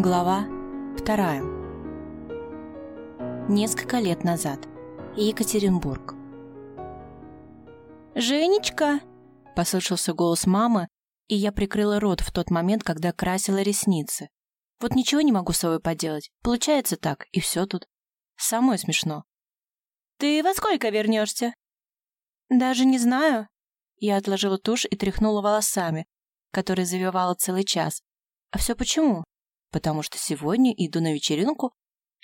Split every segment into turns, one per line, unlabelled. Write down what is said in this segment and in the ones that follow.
Глава вторая. Несколько лет назад. Екатеринбург. «Женечка!» – послышался голос мамы, и я прикрыла рот в тот момент, когда красила ресницы. Вот ничего не могу с собой поделать. Получается так, и все тут. Самое смешно. «Ты во сколько вернешься?» «Даже не знаю». Я отложила тушь и тряхнула волосами, которые завивала целый час. А все почему? Потому что сегодня иду на вечеринку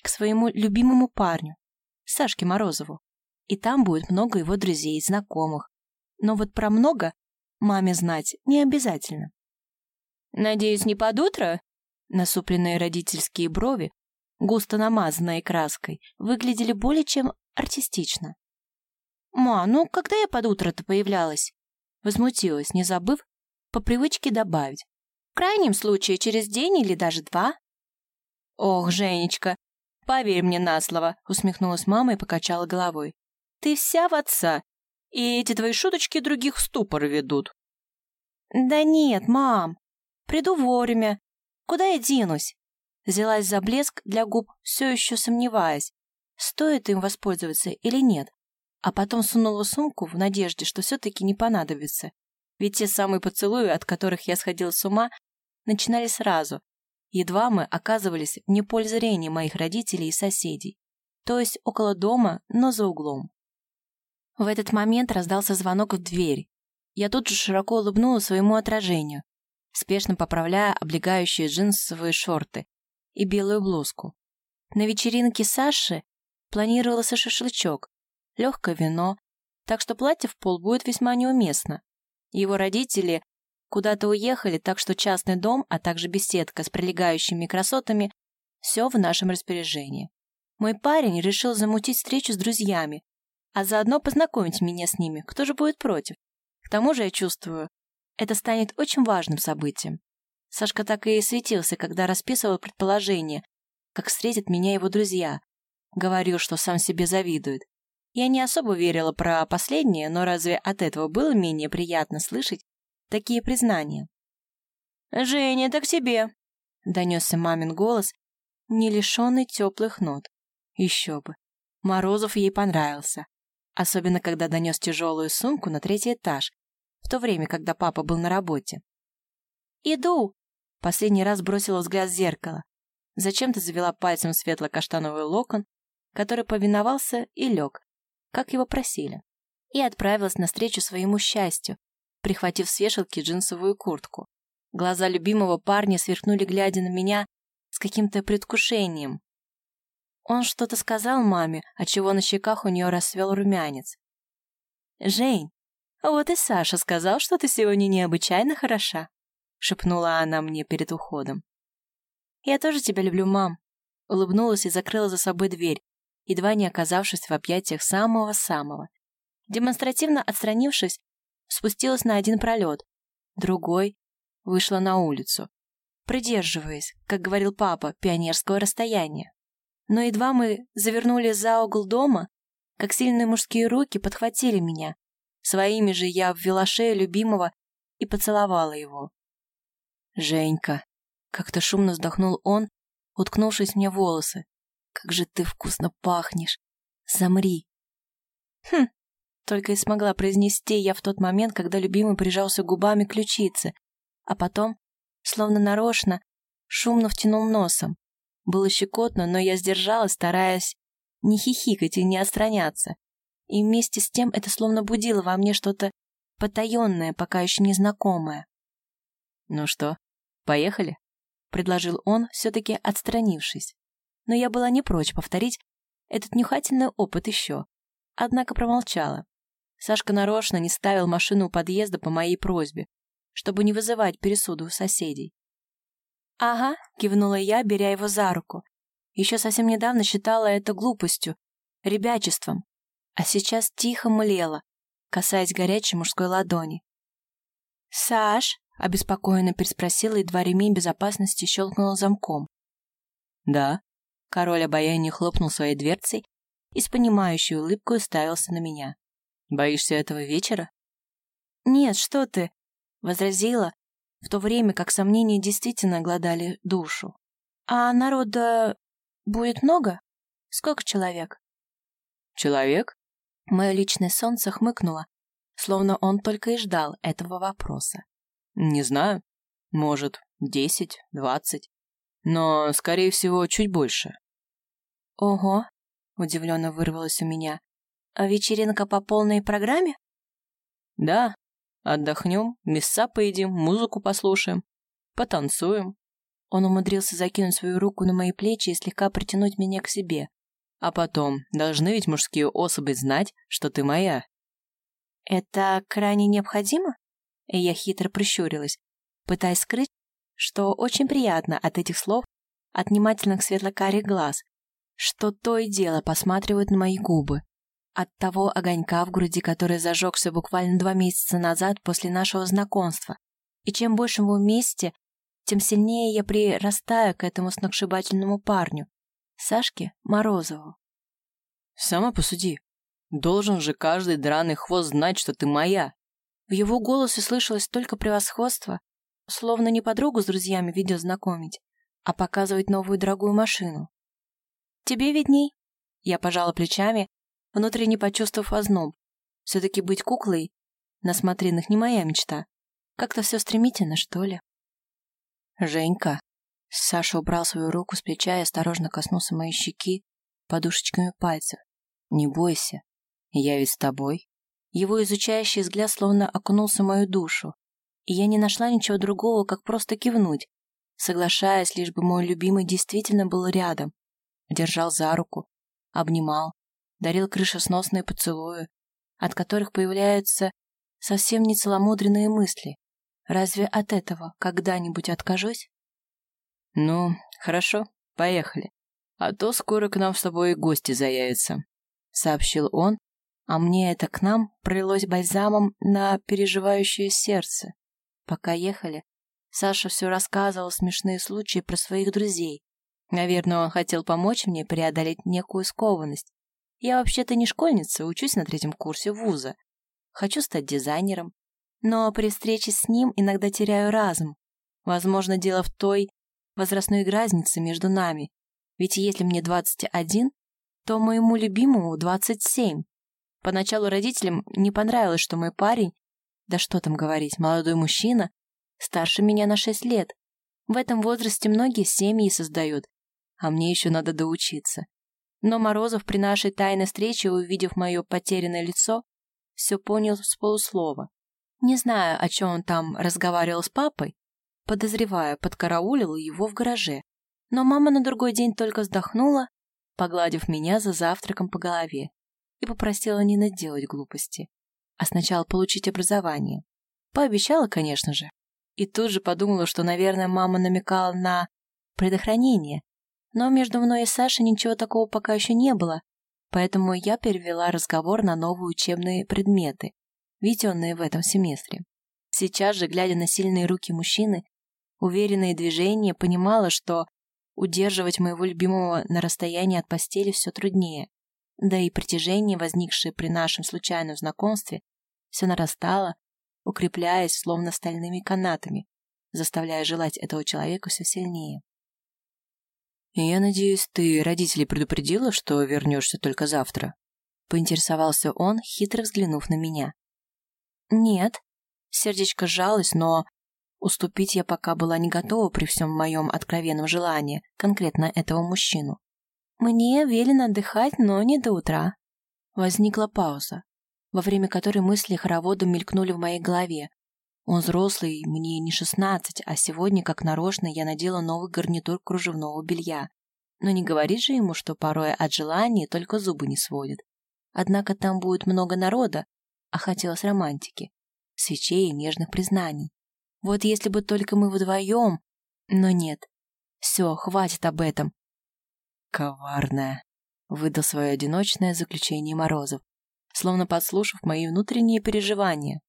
к своему любимому парню, Сашке Морозову. И там будет много его друзей, знакомых. Но вот про много маме знать не обязательно. «Надеюсь, не под утро?» Насупленные родительские брови, густо намазанные краской, выглядели более чем артистично. «Ма, ну когда я под утро-то появлялась?» Возмутилась, не забыв по привычке добавить. В крайнем случае, через день или даже два. Ох, Женечка, поверь мне на слово, усмехнулась мама и покачала головой. Ты вся в отца, и эти твои шуточки других в ступор ведут. Да нет, мам, приду вовремя. Куда я денусь? Взялась за блеск для губ, все еще сомневаясь, стоит им воспользоваться или нет, а потом сунула сумку в надежде, что все-таки не понадобится. Ведь те самые поцелуи, от которых я сходила с ума, начинали сразу. Едва мы оказывались вне поля зрения моих родителей и соседей. То есть около дома, но за углом. В этот момент раздался звонок в дверь. Я тут же широко улыбнулась своему отражению, спешно поправляя облегающие джинсовые шорты и белую блузку. На вечеринке Саши планировался шашлычок, легкое вино, так что платье в пол будет весьма неуместно. Его родители куда-то уехали, так что частный дом, а также беседка с прилегающими красотами – все в нашем распоряжении. Мой парень решил замутить встречу с друзьями, а заодно познакомить меня с ними, кто же будет против. К тому же я чувствую, это станет очень важным событием. Сашка так и светился, когда расписывал предположение, как встретят меня его друзья. Говорил, что сам себе завидует. Я не особо верила про последнее, но разве от этого было менее приятно слышать, такие признания. «Женя, это к тебе!» — донесся мамин голос, не лишенный теплых нот. Еще бы. Морозов ей понравился. Особенно, когда донес тяжелую сумку на третий этаж, в то время, когда папа был на работе. «Иду!» — последний раз бросила взгляд в зеркало. Зачем-то завела пальцем светло-каштановый локон, который повиновался и лег, как его просили, и отправилась навстречу своему счастью, прихватив с вешалки джинсовую куртку. Глаза любимого парня сверкнули, глядя на меня с каким-то предвкушением. Он что-то сказал маме, отчего на щеках у нее расцвел румянец. «Жень, вот и Саша сказал, что ты сегодня необычайно хороша», шепнула она мне перед уходом. «Я тоже тебя люблю, мам», улыбнулась и закрыла за собой дверь, едва не оказавшись в объятиях самого-самого. Демонстративно отстранившись, спустилась на один пролет, другой вышла на улицу, придерживаясь, как говорил папа, пионерского расстояния. Но едва мы завернули за угол дома, как сильные мужские руки подхватили меня. Своими же я обвела шею любимого и поцеловала его. «Женька!» — как-то шумно вздохнул он, уткнувшись мне в волосы. «Как же ты вкусно пахнешь! Замри!» «Хм, только и смогла произнести я в тот момент, когда любимый прижался губами к ключице, а потом, словно нарочно, шумно втянул носом. Было щекотно, но я сдержалась, стараясь не хихикать и не отстраняться. И вместе с тем это словно будило во мне что-то потаенное, пока еще незнакомое. «Ну что, поехали?» — предложил он, все-таки отстранившись. Но я была не прочь повторить этот нюхательный опыт еще, однако промолчала. Сашка нарочно не ставил машину у подъезда по моей просьбе, чтобы не вызывать пересуду у соседей. «Ага», — кивнула я, беря его за руку. Еще совсем недавно считала это глупостью, ребячеством, а сейчас тихо млела, касаясь горячей мужской ладони. «Саш?» — обеспокоенно переспросила, едва ремень безопасности щелкнула замком. «Да?» — король обаяния хлопнул своей дверцей и с понимающей улыбкой уставился на меня. Боишься этого вечера? Нет, что ты, возразила, в то время как сомнения действительно гладали душу. А народа будет много? Сколько человек?
Человек?
Мое личное солнце хмыкнуло, словно он только и ждал этого вопроса.
Не знаю. Может, десять, двадцать. Но, скорее всего, чуть больше.
Ого, удивленно вырвалось у меня. А вечеринка по полной программе?
Да. Отдохнем, мяса поедим, музыку послушаем, потанцуем.
Он умудрился закинуть свою руку на мои плечи и слегка притянуть меня к себе.
А потом, должны ведь мужские особи знать, что ты моя.
Это крайне необходимо? И я хитро прищурилась, пытаясь скрыть, что очень приятно от этих слов, от внимательных светло-карих глаз, что то и дело посматривают на мои губы, от того огонька в груди, который зажегся буквально два месяца назад после нашего знакомства. И чем больше мы вместе, тем сильнее я прирастаю к этому сногсшибательному парню, Сашке Морозову.
Сама посуди. Должен же каждый драный хвост знать, что ты моя.
В его голосе слышалось только превосходство, словно не подругу с друзьями видео знакомить, а показывать новую дорогую машину. «Тебе видней?» Я пожала плечами, внутренне почувствовав озноб. Все-таки быть куклой на смотринах не моя мечта. Как-то все стремительно, что ли.
Женька.
Саша убрал свою руку с плеча и осторожно коснулся моей щеки подушечками пальцев. Не бойся, я ведь с тобой. Его изучающий взгляд словно окунулся в мою душу, и я не нашла ничего другого, как просто кивнуть, соглашаясь, лишь бы мой любимый действительно был рядом, держал за руку, обнимал, дарил крышесносные поцелуи, от которых появляются совсем не целомудренные мысли. Разве от этого когда-нибудь откажусь?
Ну, хорошо, поехали. А то скоро к нам с тобой и гости заявятся, сообщил он, а мне это к нам пролилось бальзамом на переживающее сердце. Пока ехали, Саша все рассказывал смешные случаи про своих друзей. Наверное, он хотел помочь мне преодолеть некую скованность, я вообще-то не школьница, учусь на третьем курсе вуза. Хочу стать дизайнером. Но при встрече с ним иногда теряю разум. Возможно, дело в той возрастной разнице между нами. Ведь если мне 21, то моему любимому 27. Поначалу родителям не понравилось, что мой парень, да что там говорить, молодой мужчина, старше меня на 6 лет. В этом возрасте многие семьи создают, а мне еще надо доучиться. Но Морозов при нашей тайной встрече, увидев мое потерянное лицо, все понял с полуслова. Не знаю, о чем он там разговаривал с папой, подозревая, подкараулил его в гараже. Но мама на другой день только вздохнула, погладив меня за завтраком по голове, и попросила не наделать глупости, а сначала получить образование. Пообещала, конечно же. И тут же подумала, что, наверное, мама намекала на предохранение, но между мной и Сашей ничего такого пока еще не было, поэтому я перевела разговор на новые учебные предметы, введенные в этом семестре. Сейчас же, глядя на сильные руки мужчины, уверенные движения, понимала, что удерживать моего любимого на расстоянии от постели все труднее. Да и притяжение, возникшее при нашем случайном знакомстве, все нарастало, укрепляясь словно стальными канатами, заставляя желать этого человека все сильнее. «Я надеюсь, ты родителей предупредила, что вернешься только завтра?»
Поинтересовался он, хитро взглянув на меня. «Нет». Сердечко сжалось, но уступить я пока была не готова при всем моем откровенном желании конкретно этого мужчину. Мне велено отдыхать, но не до утра. Возникла пауза, во время которой мысли хороводом мелькнули в моей голове. Он взрослый, мне не шестнадцать, а сегодня, как нарочно, я надела новый гарнитур кружевного белья. Но не говорит же ему, что порой от желания только зубы не сводит. Однако там будет много народа, а хотелось романтики, свечей и нежных признаний. Вот если бы только мы вдвоем... Но нет. Все, хватит об этом.
Коварная. Выдал свое одиночное заключение Морозов, словно подслушав мои внутренние переживания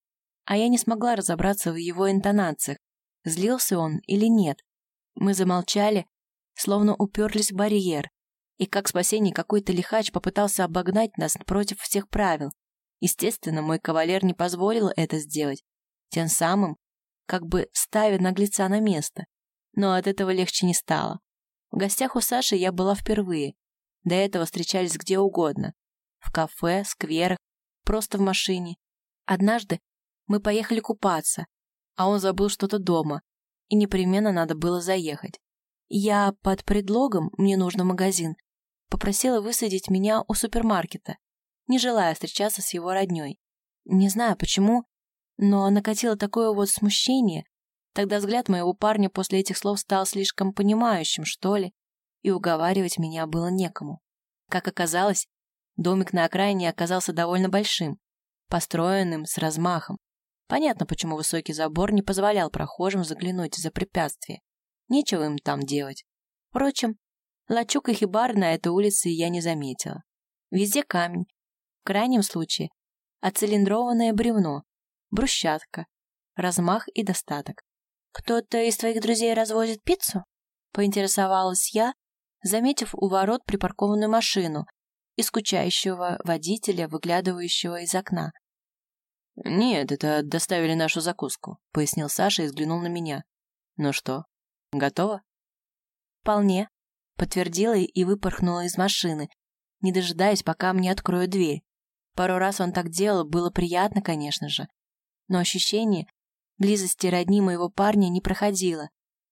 а я не смогла разобраться в его интонациях, злился он или нет. Мы замолчали, словно уперлись в барьер, и как спасение какой-то лихач попытался обогнать нас против всех правил. Естественно, мой кавалер не позволил это сделать, тем самым как бы ставя наглеца на место. Но от этого легче не стало.
В гостях у Саши я была впервые. До этого встречались где угодно. В кафе, скверах, просто в машине. Однажды мы поехали купаться, а он забыл что-то дома, и непременно надо было заехать. Я под предлогом «мне нужно магазин» попросила высадить меня у супермаркета, не желая встречаться с его роднёй. Не знаю почему, но накатило такое вот смущение. Тогда взгляд моего парня после этих слов стал слишком понимающим, что ли, и уговаривать меня было некому. Как оказалось, домик на окраине оказался довольно большим, построенным с размахом. Понятно, почему высокий забор не позволял прохожим заглянуть за препятствие. Нечего им там делать. Впрочем, лачуг и хибар на этой улице я не заметила. Везде камень. В крайнем случае, оцилиндрованное бревно, брусчатка, размах и достаток. «Кто-то из твоих друзей развозит пиццу?» — поинтересовалась я, заметив у ворот припаркованную машину и скучающего водителя, выглядывающего из окна.
«Нет, это доставили нашу закуску», — пояснил Саша и взглянул на меня. «Ну что, готово?»
«Вполне», — подтвердила и выпорхнула из машины, не дожидаясь, пока мне откроют дверь. Пару раз он так делал, было приятно, конечно же. Но ощущение близости родни моего парня не проходило.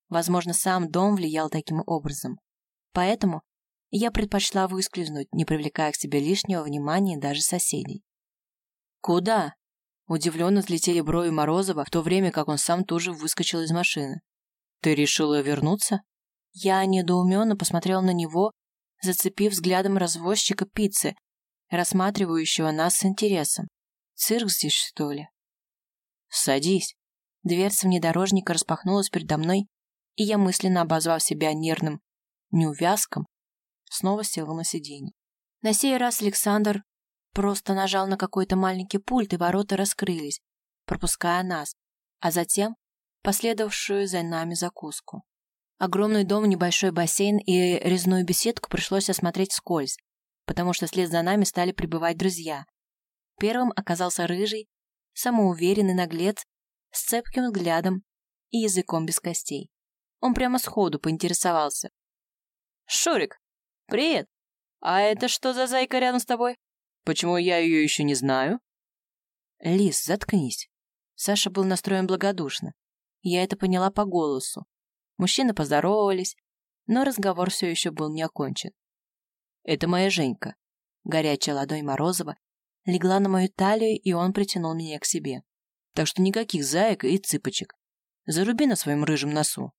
Возможно, сам дом влиял таким образом. Поэтому я предпочла выскользнуть, не привлекая к себе лишнего внимания даже соседей.
«Куда?» Удивленно взлетели брови Морозова, в то время как он сам тоже выскочил из машины. «Ты решила вернуться?»
Я недоуменно посмотрел на него, зацепив взглядом развозчика пиццы, рассматривающего нас с интересом. Цирк здесь, что ли?
«Садись».
Дверца внедорожника распахнулась передо мной, и я, мысленно обозвав себя нервным неувязком, снова села на сиденье. На сей раз Александр просто нажал на какой-то маленький пульт, и ворота раскрылись, пропуская нас, а затем последовавшую за нами закуску. Огромный дом, небольшой бассейн и резную беседку пришлось осмотреть вскользь, потому что вслед за нами стали прибывать друзья. Первым оказался рыжий, самоуверенный наглец с цепким взглядом и языком без костей. Он прямо сходу поинтересовался.
«Шурик, привет! А это что за зайка рядом с тобой? Почему я ее еще не знаю?»
«Лис, заткнись!» Саша был настроен благодушно. Я это поняла по голосу. Мужчины поздоровались, но разговор все еще был не окончен.
Это моя Женька.
Горячая ладонь Морозова легла на мою талию, и он притянул меня к себе.
Так что никаких заек и цыпочек. Заруби на своем рыжем носу.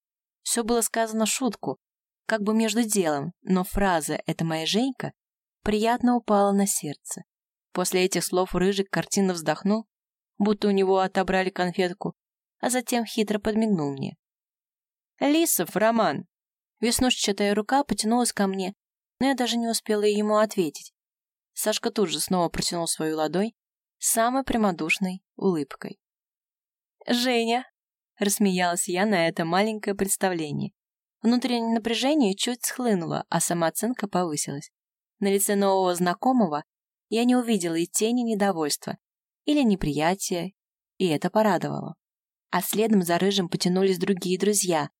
Все было сказано шутку, как бы между делом, но фраза «это моя Женька» приятно упала на сердце. После этих слов Рыжик картинно вздохнул, будто у него отобрали конфетку, а затем хитро подмигнул мне.
«Лисов, Роман!»
Веснушчатая рука потянулась ко мне, но я даже не успела ему ответить. Сашка тут же снова протянул свою ладонь с самой прямодушной улыбкой. «Женя!» — рассмеялась я на это маленькое представление. Внутреннее напряжение чуть схлынуло, а самооценка повысилась. На лице нового знакомого я не увидела и тени недовольства или неприятия, и это порадовало. А следом за Рыжим потянулись другие друзья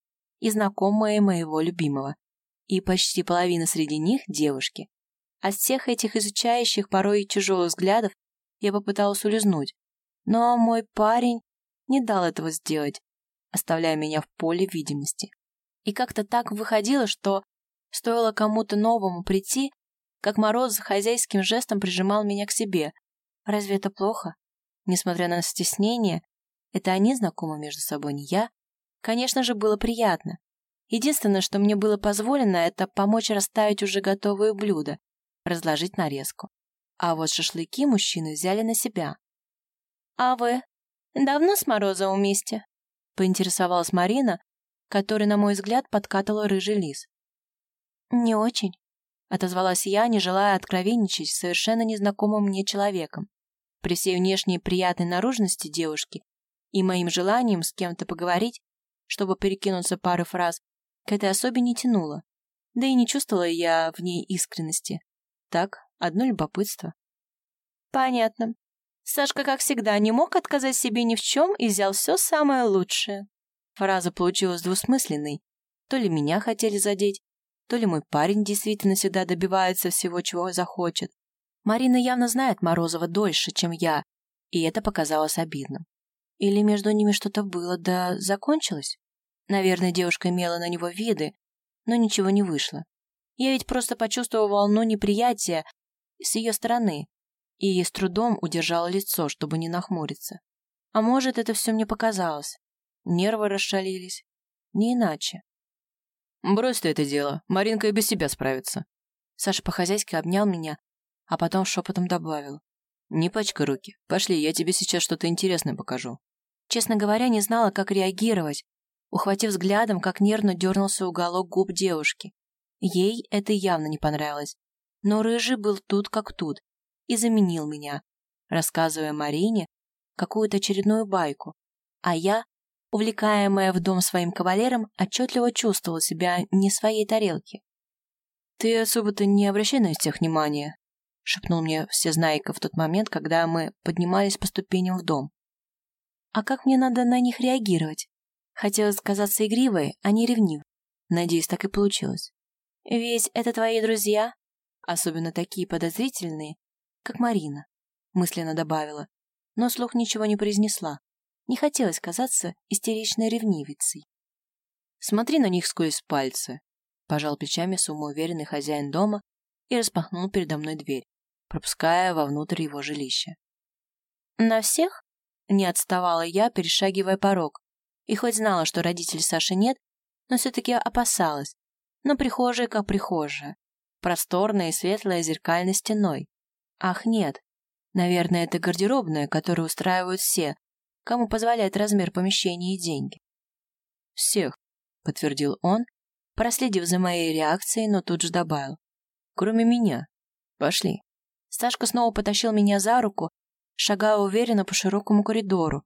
и знакомые моего любимого и почти половина среди них — девушки. От всех этих изучающих порой тяжелых взглядов я попыталась улизнуть, но мой парень не дал этого сделать, оставляя меня в поле видимости. И как-то так выходило, что стоило кому-то новому прийти, как Мороз хозяйским жестом прижимал меня к себе. Разве это плохо? Несмотря на стеснение, это они знакомы между собой, не я. Конечно же, было приятно. Единственное, что мне было позволено, это помочь расставить уже готовые блюда, разложить нарезку. А вот шашлыки мужчины взяли на себя. «А вы давно с Морозовым вместе?» — поинтересовалась Марина, которая, на мой взгляд, подкатывала рыжий лис. «Не очень», — отозвалась я, не желая откровенничать с совершенно незнакомым мне человеком. При всей внешней приятной наружности девушки и моим желанием с кем-то поговорить, чтобы перекинуться парой фраз, к этой особе не тянуло. Да и не чувствовала я в ней искренности. Так, одно любопытство. Понятно. Сашка, как всегда, не мог отказать себе ни в чем и взял все самое лучшее. Фраза получилась двусмысленной. То ли меня хотели задеть, то ли мой парень действительно всегда добивается всего, чего захочет. Марина явно знает Морозова дольше, чем я, и это показалось обидным. Или между ними что-то было, да закончилось? Наверное, девушка имела на него виды, но ничего не вышло. Я ведь просто почувствовала волну неприятия с ее стороны и с трудом удержала лицо, чтобы не нахмуриться. А может, это все мне показалось. Нервы расшалились. Не иначе.
«Брось ты это дело. Маринка и без тебя справится».
Саша по-хозяйски обнял меня, а потом шепотом добавил.
«Не пачкай руки. Пошли, я тебе сейчас что-то интересное покажу».
Честно говоря, не знала, как реагировать, ухватив взглядом, как нервно дернулся уголок губ девушки. Ей это явно не понравилось. Но Рыжий был тут как тут и заменил меня, рассказывая Марине какую-то очередную байку. А я, увлекаемая в дом своим кавалером, отчетливо чувствовала себя не своей тарелки.
«Ты особо-то не обращай на всех внимания», — шепнул мне всезнайка в тот момент, когда мы поднимались по ступеням в дом.
«А как мне надо на них реагировать?» Хотелось казаться игривой, а не ревнив. Надеюсь, так и получилось. «Ведь это твои друзья?» Особенно такие подозрительные, как Марина, мысленно добавила, но слух ничего не произнесла. Не хотелось казаться истеричной ревнивицей.
«Смотри на них сквозь пальцы», — пожал плечами самоуверенный хозяин дома и распахнул передо мной дверь, пропуская вовнутрь его жилища.
«На всех?» — не отставала я, перешагивая порог, и хоть знала, что родителей Саши нет, но все-таки опасалась. Но прихожая как прихожая. Просторная и светлая зеркальной стеной. Ах, нет. Наверное, это гардеробная, которую устраивают все, кому позволяет размер помещения и деньги.
«Всех», — подтвердил он, проследив за моей реакцией, но тут же добавил. «Кроме меня. Пошли».
Сашка снова потащил меня за руку, шагая уверенно по широкому коридору,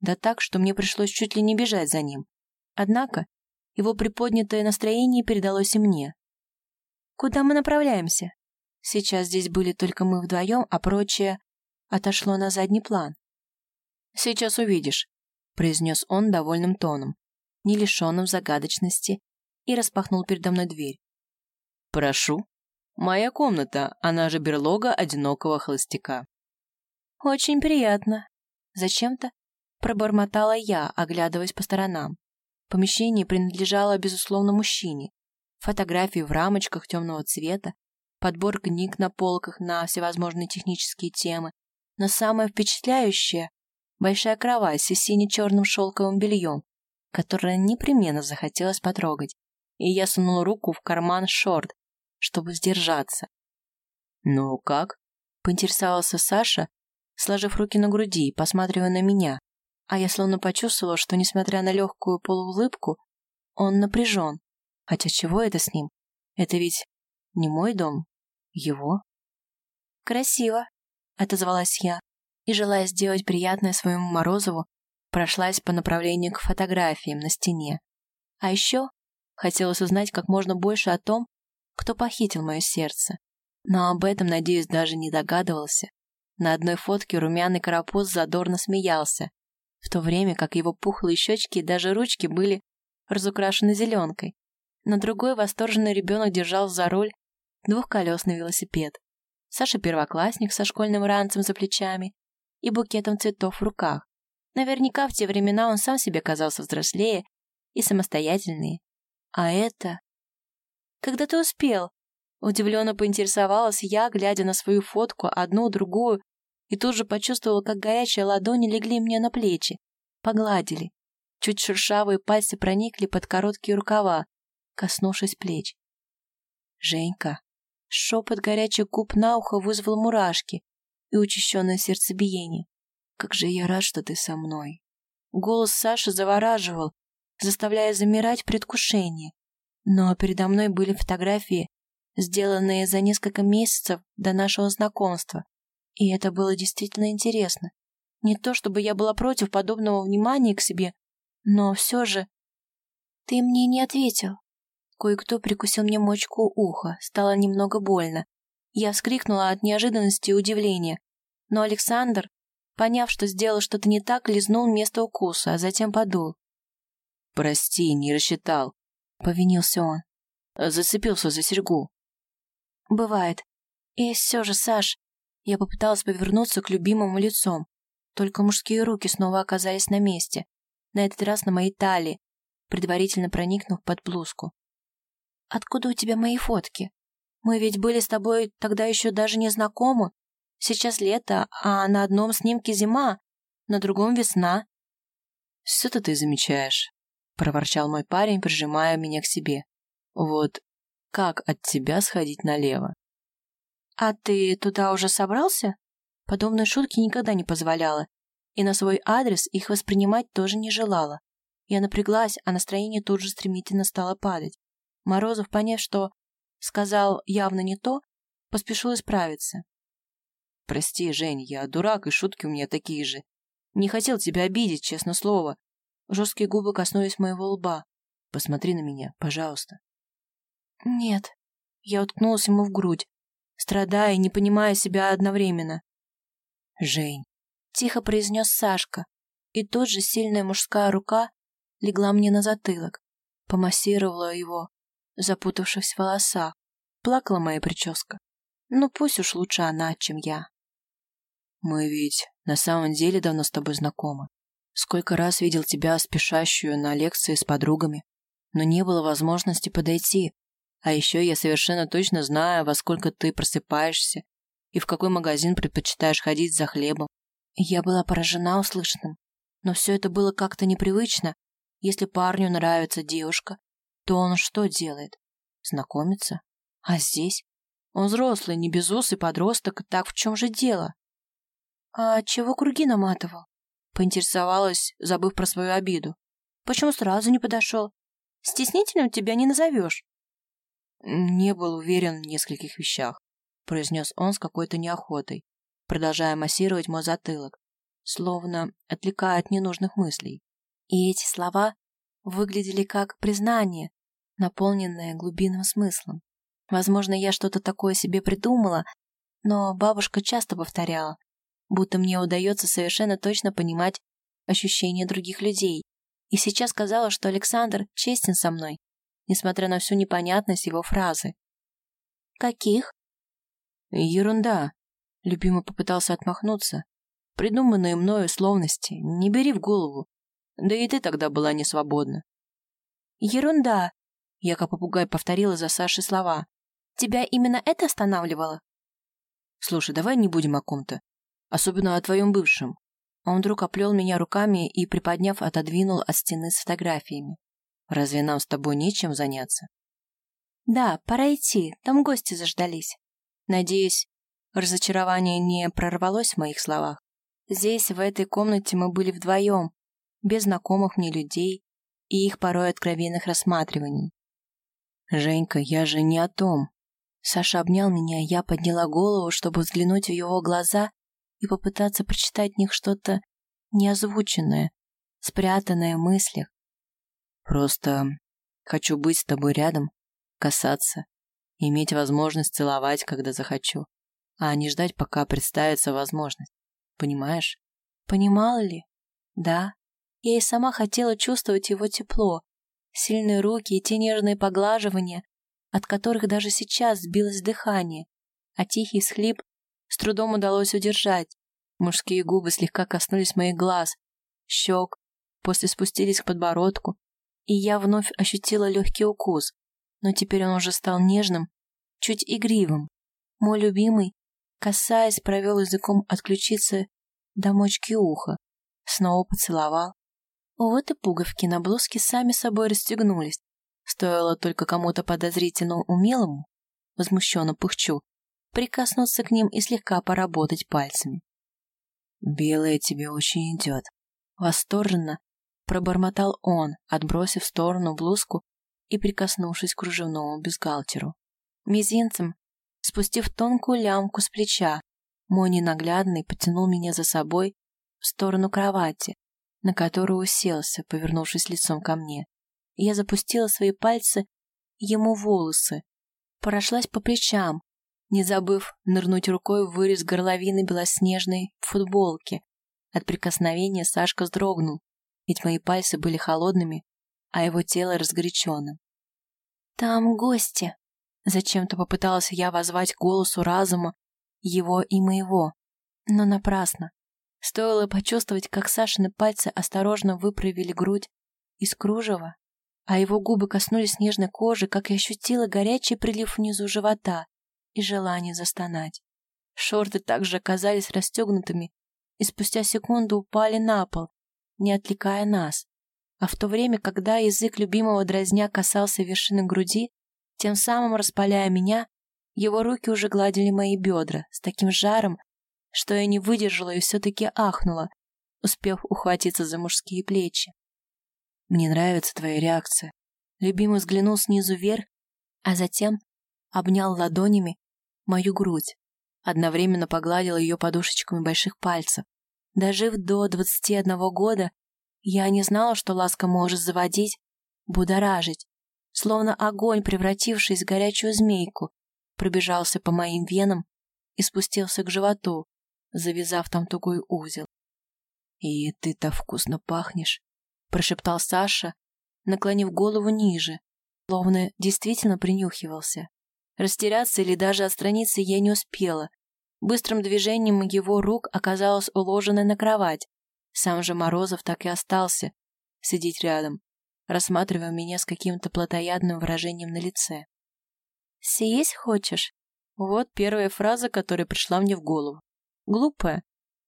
да так, что мне пришлось чуть ли не бежать за ним. Однако его приподнятое настроение передалось и мне. «Куда мы направляемся?» Сейчас здесь были только мы вдвоем, а прочее отошло на задний план.
«Сейчас увидишь», — произнес он довольным тоном, не лишенным загадочности, и распахнул передо мной дверь. «Прошу. Моя комната, она же берлога одинокого холостяка».
«Очень приятно». Зачем-то Пробормотала я, оглядываясь по сторонам. Помещение принадлежало, безусловно, мужчине. Фотографии в рамочках темного цвета, подбор книг на полках на всевозможные технические темы. Но самое впечатляющее — большая кровать с сине-черным шелковым бельем, которое непременно захотелось потрогать. И я сунула руку в карман шорт, чтобы сдержаться.
«Ну как?» — поинтересовался Саша, сложив руки на груди и посматривая на меня,
а я словно почувствовала, что, несмотря на легкую полуулыбку, он напряжен. Хотя чего это с ним? Это ведь не мой дом, его. «Красиво», — отозвалась я, и, желая сделать приятное своему Морозову, прошлась по направлению к фотографиям на стене. А еще хотелось узнать как можно больше о том, кто похитил мое сердце. Но об этом, надеюсь, даже не догадывался. На одной фотке румяный карапуз задорно смеялся, в то время как его пухлые щечки и даже ручки были разукрашены зеленкой. На другой восторженный ребенок держал за руль двухколесный велосипед. Саша первоклассник со школьным ранцем за плечами и букетом цветов в руках. Наверняка в те времена он сам себе казался взрослее и самостоятельнее. А это... «Когда ты успел?» Удивленно поинтересовалась я, глядя на свою фотку, одну, другую, и тут же почувствовала, как горячие ладони легли мне на плечи, погладили. Чуть шершавые пальцы проникли под короткие рукава, коснувшись плеч. «Женька!» Шепот горячих губ на ухо вызвал мурашки и учащенное сердцебиение. «Как же я рад, что ты со мной!» Голос Саши завораживал, заставляя замирать в предвкушении. Но передо мной были фотографии, сделанные за несколько месяцев до нашего знакомства, и это было действительно интересно. Не то чтобы я была против подобного внимания к себе, но все же... Ты мне не ответил. Кое-кто прикусил мне мочку уха, стало немного больно. Я вскрикнула от неожиданности и удивления. Но Александр, поняв, что сделал что-то не так, лизнул место укуса, а затем подул.
«Прости, не рассчитал», —
повинился он.
зацепился за серьгу.
Бывает. И все же, Саш, я попыталась повернуться к любимому лицом. Только мужские руки снова оказались на месте. На этот раз на моей талии, предварительно проникнув под блузку. «Откуда у тебя мои фотки? Мы ведь были с тобой тогда еще даже не знакомы. Сейчас лето, а на одном снимке зима, на другом весна».
«Все-то ты замечаешь», — проворчал мой парень, прижимая меня к себе. «Вот как от тебя сходить налево?»
«А ты туда уже собрался?» Подобные шутки никогда не позволяла, и на свой адрес их воспринимать тоже не желала. Я напряглась, а настроение тут же стремительно стало падать. Морозов, поняв, что сказал явно не то, поспешил исправиться.
«Прости, Жень, я дурак, и шутки у меня такие же. Не хотел тебя обидеть, честно слово». Жесткие губы коснулись моего лба. «Посмотри на меня, пожалуйста».
«Нет». Я уткнулась ему в грудь, страдая и не понимая себя одновременно.
«Жень», —
тихо произнес Сашка, и тут же сильная мужская рука легла мне на затылок, помассировала его, запутавшись в волосах. Плакала моя прическа. Ну пусть уж лучше она, чем я.
Мы ведь на самом деле давно с тобой знакомы. Сколько раз видел тебя спешащую на лекции с подругами, но не было возможности подойти. А еще я совершенно точно знаю, во сколько ты просыпаешься и в какой магазин предпочитаешь ходить за хлебом.
Я была поражена услышанным, но все это было как-то непривычно. Если парню нравится девушка, то он что делает? Знакомится? А здесь? Он взрослый, не безусый подросток, так в чем же дело? А чего круги наматывал? Поинтересовалась, забыв про свою обиду. Почему сразу не подошел? Стеснительным тебя не назовешь.
Не был уверен в нескольких вещах произнес он с какой-то неохотой, продолжая массировать мой затылок, словно отвлекая от ненужных мыслей.
И эти слова выглядели как признание, наполненное глубинным смыслом. Возможно, я что-то такое себе придумала, но бабушка часто повторяла, будто мне удается совершенно точно понимать ощущения других людей. И сейчас казалось, что Александр честен со мной, несмотря на всю непонятность его фразы. «Каких?»
Ерунда. Любимый попытался отмахнуться. Придуманные мною условности не бери в голову. Да и ты тогда была не свободна.
Ерунда. Я как попугай повторила за Сашей слова. Тебя именно это останавливало?
Слушай, давай не будем о ком-то. Особенно о твоем бывшем. Он вдруг оплел меня руками и, приподняв, отодвинул от стены с фотографиями. Разве нам с тобой нечем заняться?
Да, пора идти, там гости заждались. Надеюсь, разочарование не прорвалось в моих словах. Здесь, в этой комнате, мы были вдвоем, без знакомых мне людей и их порой откровенных рассматриваний.
«Женька, я же не о том».
Саша обнял меня, я подняла голову, чтобы взглянуть в его глаза и попытаться прочитать в них что-то неозвученное, спрятанное в мыслях.
«Просто хочу быть с тобой рядом, касаться, иметь возможность целовать, когда захочу, а не ждать, пока представится возможность. Понимаешь?
Понимала ли? Да. Я и сама хотела чувствовать его тепло, сильные руки и те нежные поглаживания, от которых даже сейчас сбилось дыхание, а тихий схлип с трудом удалось удержать. Мужские губы слегка коснулись моих глаз, щек, после спустились к подбородку, и я вновь ощутила легкий укус, но теперь он уже стал нежным, чуть игривым. Мой любимый, касаясь, провел языком от ключицы до мочки уха, снова поцеловал. Вот и пуговки на блузке сами собой расстегнулись. Стоило только кому-то подозрительно умелому, возмущенно пыхчу, прикоснуться к ним и слегка поработать пальцами.
«Белое тебе очень идет», —
восторженно пробормотал он, отбросив в сторону блузку и прикоснувшись к кружевному бюстгальтеру. Мизинцем, спустив тонкую лямку с плеча, мой ненаглядный потянул меня за собой в сторону кровати, на которую уселся, повернувшись лицом ко мне. Я запустила свои пальцы ему волосы, прошлась по плечам, не забыв нырнуть рукой в вырез горловины белоснежной футболки. От прикосновения Сашка вздрогнул, ведь мои пальцы были холодными, а его тело разгоряченным. «Там гости!» Зачем-то попыталась я возвать голосу разума его и моего, но напрасно. Стоило почувствовать, как Сашины пальцы осторожно выправили грудь из кружева, а его губы коснулись нежной кожи, как я ощутила горячий прилив внизу живота и желание застонать. Шорты также оказались расстегнутыми и спустя секунду упали на пол, не отвлекая нас. А в то время, когда язык любимого дразня касался вершины груди, тем самым распаляя меня, его руки уже гладили мои бедра с таким жаром, что я не выдержала и все-таки ахнула, успев ухватиться за мужские плечи. «Мне нравится твоя реакция». Любимый взглянул снизу вверх, а затем обнял ладонями мою грудь, одновременно погладил ее подушечками больших пальцев. Дожив до 21 года, я не знала, что ласка может заводить, будоражить, словно огонь, превратившись в горячую змейку, пробежался по моим венам и спустился к животу, завязав там тугой узел. «И ты-то вкусно пахнешь», — прошептал Саша, наклонив голову ниже, словно действительно принюхивался. Растеряться или даже отстраниться я не успела. Быстрым движением его рук оказалась уложена на кровать. Сам же Морозов так и остался сидеть рядом, рассматривая меня с каким-то плотоядным выражением на лице. «Съесть хочешь?» Вот первая фраза, которая пришла мне в голову. Глупая,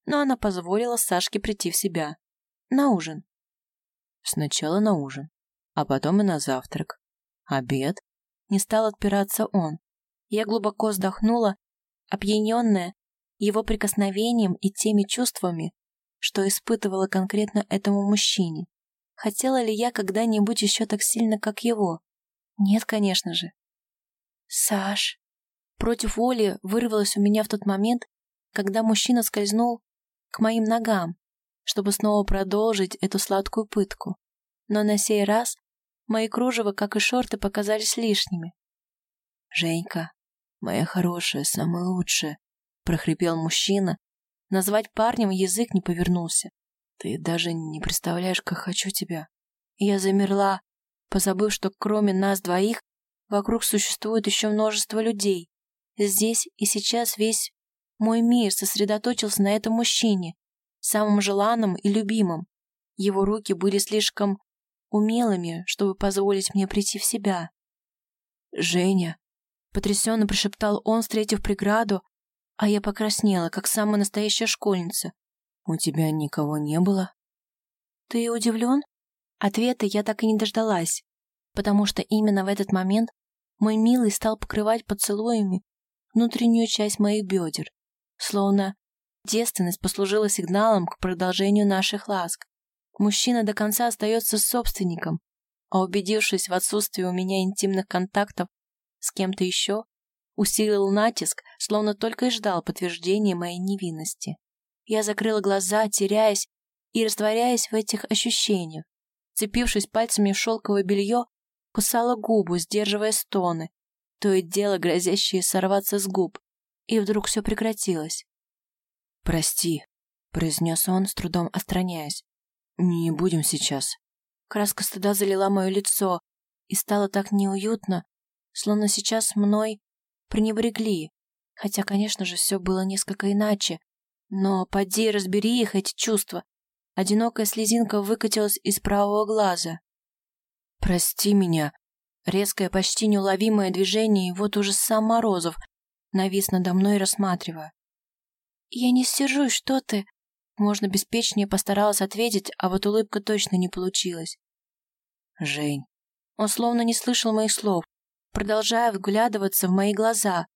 но она позволила Сашке прийти в себя. На ужин. Сначала на ужин, а потом и на завтрак. Обед. Не стал отпираться он. Я глубоко вздохнула, опьяненная его прикосновением и теми чувствами, что испытывала конкретно этому мужчине. Хотела ли я когда-нибудь еще так сильно, как его? Нет, конечно же. Саш. Против воли вырвалось у меня в тот момент, когда мужчина скользнул к моим ногам, чтобы снова продолжить эту сладкую пытку. Но на сей раз мои кружева, как и шорты, показались лишними. «Женька, моя хорошая, самая лучшая», — прохрипел мужчина. Назвать парнем язык не повернулся. «Ты даже не представляешь, как хочу тебя». я замерла, позабыв, что кроме нас двоих вокруг существует еще множество людей. Здесь и сейчас весь мой мир сосредоточился на этом мужчине, самым желанным и любимым. Его руки были слишком умелыми, чтобы позволить мне прийти в себя. «Женя!» — потрясенно прошептал он, встретив преграду, а я покраснела, как самая настоящая школьница. «У тебя никого не было?» «Ты удивлен?» Ответа я так и не дождалась, потому что именно в этот момент мой милый стал покрывать поцелуями внутреннюю часть моих бедер словно девственность послужила сигналом к продолжению наших ласк. Мужчина до конца остается собственником, а убедившись в отсутствии у меня интимных контактов с кем-то еще, усилил натиск, словно только и ждал подтверждения моей невинности. Я закрыла глаза, теряясь и растворяясь в этих ощущениях. Цепившись пальцами в шелковое белье, кусала губу, сдерживая стоны, то и дело грозящие сорваться с губ и вдруг все прекратилось. «Прости», — произнес он, с трудом отстраняясь. «Не будем сейчас». Краска стыда залила мое лицо, и стало так неуютно, словно сейчас мной пренебрегли. Хотя, конечно же, все было несколько иначе. Но поди разбери их, эти чувства. Одинокая слезинка выкатилась из правого глаза. «Прости меня». Резкое, почти неуловимое движение, и вот уже сам Морозов навис надо мной, рассматривая. «Я не сержусь, что ты...» Можно беспечнее постаралась ответить, а вот улыбка точно не получилась. «Жень...» Он словно не слышал моих слов, продолжая вглядываться в мои глаза.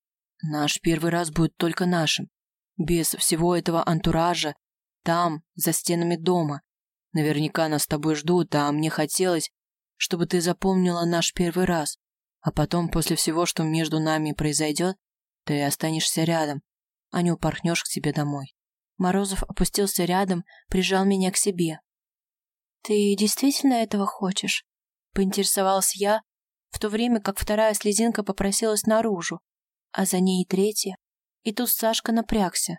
«Наш первый раз будет только нашим, без всего этого антуража, там, за стенами дома. Наверняка нас с тобой ждут, а мне хотелось, чтобы ты запомнила наш первый раз, а потом, после всего, что между нами произойдет, ты останешься рядом, а не упорхнешь к себе домой. Морозов опустился рядом, прижал меня к себе. «Ты действительно этого хочешь?» Поинтересовалась я, в то время как вторая слезинка попросилась наружу, а за ней и третья. И тут Сашка напрягся.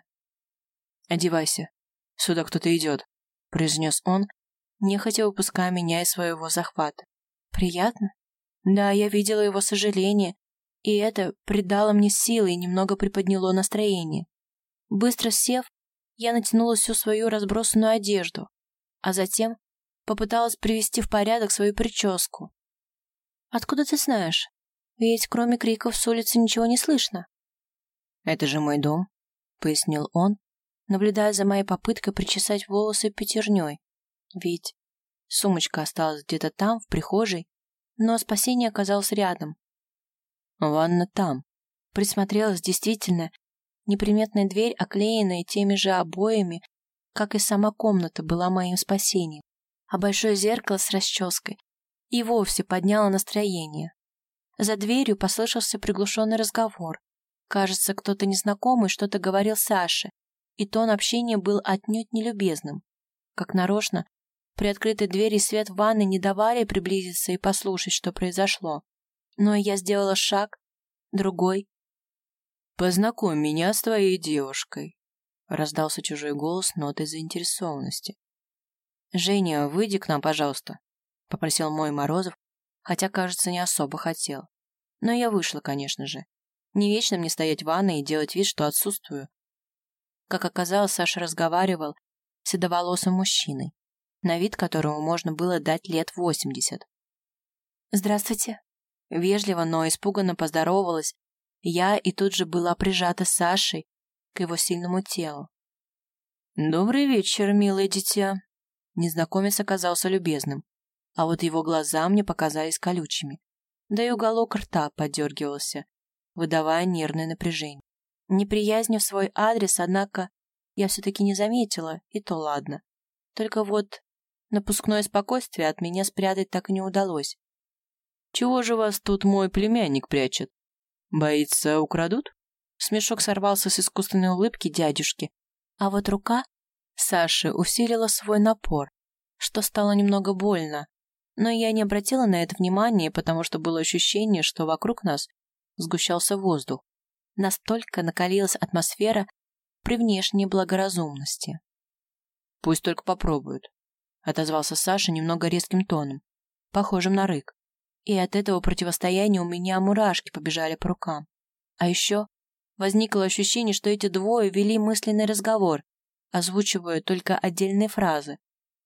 «Одевайся. Сюда кто-то идет», — произнес он, нехотя выпуская меня из своего захвата. «Приятно?» Да, я видела его сожаление, и это придало мне силы и немного приподняло настроение. Быстро сев, я натянула всю свою разбросанную одежду, а затем попыталась привести в порядок свою прическу. «Откуда ты знаешь? Ведь кроме криков с улицы ничего не слышно».
«Это же мой дом», — пояснил он, наблюдая за моей попыткой причесать волосы пятерней. Ведь сумочка осталась где-то там, в прихожей, но спасение оказалось рядом. Ванна там. Присмотрелась действительно. Неприметная дверь, оклеенная теми же обоями, как и сама комната, была моим спасением. А большое зеркало с расческой и вовсе подняло настроение. За дверью послышался приглушенный разговор. Кажется, кто-то незнакомый что-то говорил Саше, и тон общения был отнюдь нелюбезным. Как нарочно, при открытой двери свет в ванной не давали приблизиться и послушать, что произошло. Но я сделала шаг, другой. «Познакомь меня с твоей девушкой», — раздался чужой голос нотой заинтересованности. «Женя, выйди к нам, пожалуйста», — попросил мой Морозов, хотя, кажется, не особо хотел. Но я вышла, конечно же. Не вечно мне стоять в ванной и делать вид, что отсутствую. Как оказалось, Саша разговаривал с седоволосым мужчиной, на вид которому можно было дать лет восемьдесят.
«Здравствуйте».
Вежливо, но испуганно поздоровалась я и тут же была прижата Сашей к его сильному телу. «Добрый вечер, милое дитя». Незнакомец оказался любезным, а вот его глаза мне показались колючими, да и уголок рта подергивался, выдавая нервное напряжение. Неприязнью в свой адрес, однако, я все-таки не заметила, и то ладно. Только вот напускное спокойствие от меня спрятать так и не удалось. «Чего же вас тут мой племянник прячет? Боится, украдут?» Смешок сорвался с искусственной улыбки дядюшки, а вот рука Саши усилила свой напор, что стало немного больно, но я не обратила на это внимания, потому что было ощущение, что вокруг нас сгущался воздух. Настолько накалилась атмосфера при внешней благоразумности. «Пусть только попробуют», — отозвался Саша немного резким тоном, похожим на рык. И от этого противостояния у меня мурашки побежали по рукам. А еще возникло ощущение, что эти двое вели мысленный разговор, озвучивая только отдельные фразы.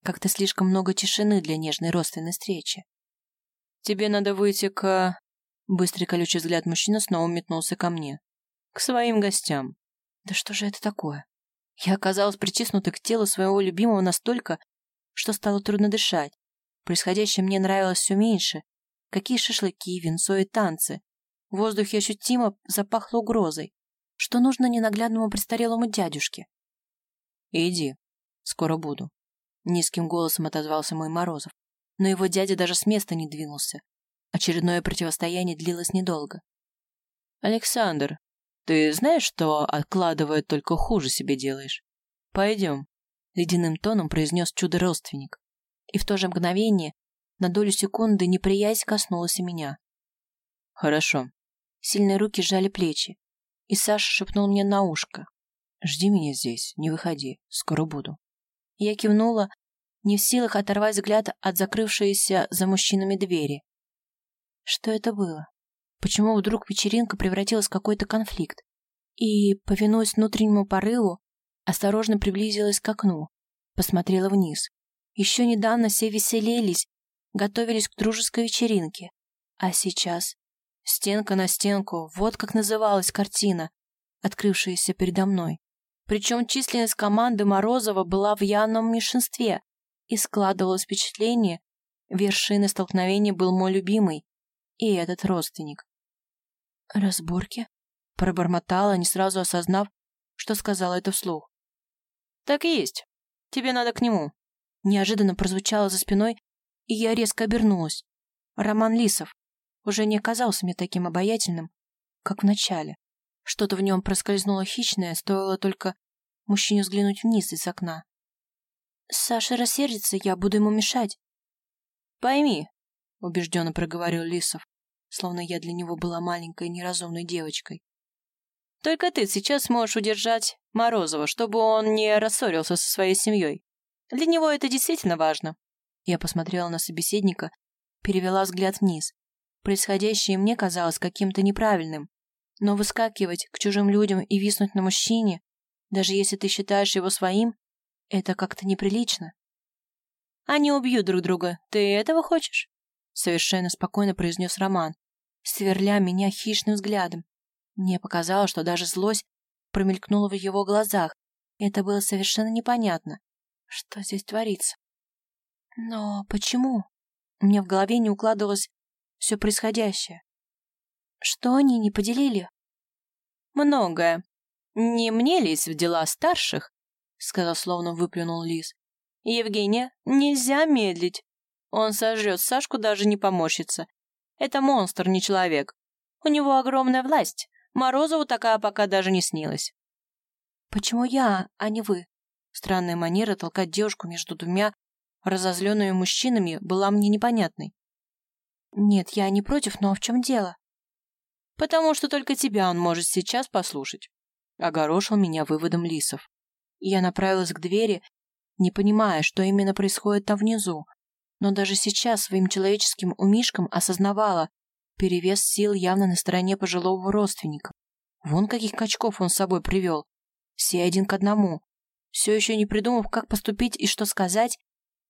Как-то слишком много тишины для нежной родственной встречи. «Тебе надо выйти к...» Быстрый колючий взгляд мужчины снова метнулся ко мне. «К своим гостям». «Да что же это такое?» Я оказалась притиснутой к телу своего любимого настолько, что стало трудно дышать. Происходящее мне нравилось все меньше. Какие шашлыки, винцо и танцы. В воздухе ощутимо запахло угрозой. Что нужно ненаглядному престарелому дядюшке? «Иди, скоро буду», — низким голосом отозвался мой Морозов. Но его дядя даже с места не двинулся. Очередное противостояние длилось недолго. «Александр, ты знаешь, что откладывая только хуже себе делаешь? Пойдем», — ледяным тоном произнес чудо-родственник. И в то же мгновение, на долю секунды, неприязнь коснулась и меня. «Хорошо». Сильные руки сжали плечи, и Саша шепнул мне на ушко. «Жди меня здесь, не выходи, скоро буду». Я кивнула, не в силах оторвать взгляд от закрывшейся за мужчинами двери. Что это было? Почему вдруг вечеринка превратилась в какой-то конфликт? И, повинуясь внутреннему порыву, осторожно приблизилась к окну, посмотрела вниз. Еще недавно все веселились, готовились к дружеской вечеринке. А сейчас стенка на стенку, вот как называлась картина, открывшаяся передо мной. Причем численность команды Морозова была в явном меньшинстве, и складывалось впечатление, вершиной столкновения был мой любимый, и этот родственник. «Разборки?» — пробормотала, не сразу осознав, что сказала это вслух. «Так и есть. Тебе надо к нему». Неожиданно прозвучало за спиной, и я резко обернулась. Роман Лисов уже не оказался мне таким обаятельным, как в начале. Что-то в нем проскользнуло хищное, стоило только мужчине взглянуть вниз из окна. «Саша рассердится, я буду ему мешать». «Пойми», — убежденно проговорил Лисов, словно я для него была маленькой неразумной девочкой. «Только ты сейчас можешь удержать Морозова, чтобы он не рассорился со своей семьей. Для него это действительно важно». Я посмотрела на собеседника, перевела взгляд вниз.
Происходящее мне казалось каким-то неправильным. Но выскакивать к чужим людям и виснуть на мужчине, даже если ты считаешь его своим, это как-то неприлично. Они убьют друг друга. Ты этого хочешь? Совершенно спокойно произнес Роман, сверля меня хищным взглядом. Мне показалось, что даже злость промелькнула в его глазах. Это было совершенно непонятно. Что здесь творится? Но почему? У меня в голове не укладывалось все происходящее. Что они не поделили?
Многое. Не мне лезть в дела старших, сказал, словно выплюнул лис. Евгения, нельзя медлить. Он сожрет Сашку, даже не поморщится. Это монстр, не человек. У него огромная власть. Морозову такая пока даже не снилась.
Почему я, а не вы? Странная манера толкать девушку между двумя разозленными мужчинами была мне непонятной. Нет, я не против, но в чем дело?
Потому что только тебя он может сейчас послушать. Огорошил меня выводом лисов.
Я направилась к двери, не понимая, что именно происходит там внизу, но даже сейчас своим человеческим умишком осознавала, перевес сил явно на стороне пожилого родственника. Вон каких качков он с собой привел. Все один к одному. Все еще не придумав, как поступить и что сказать,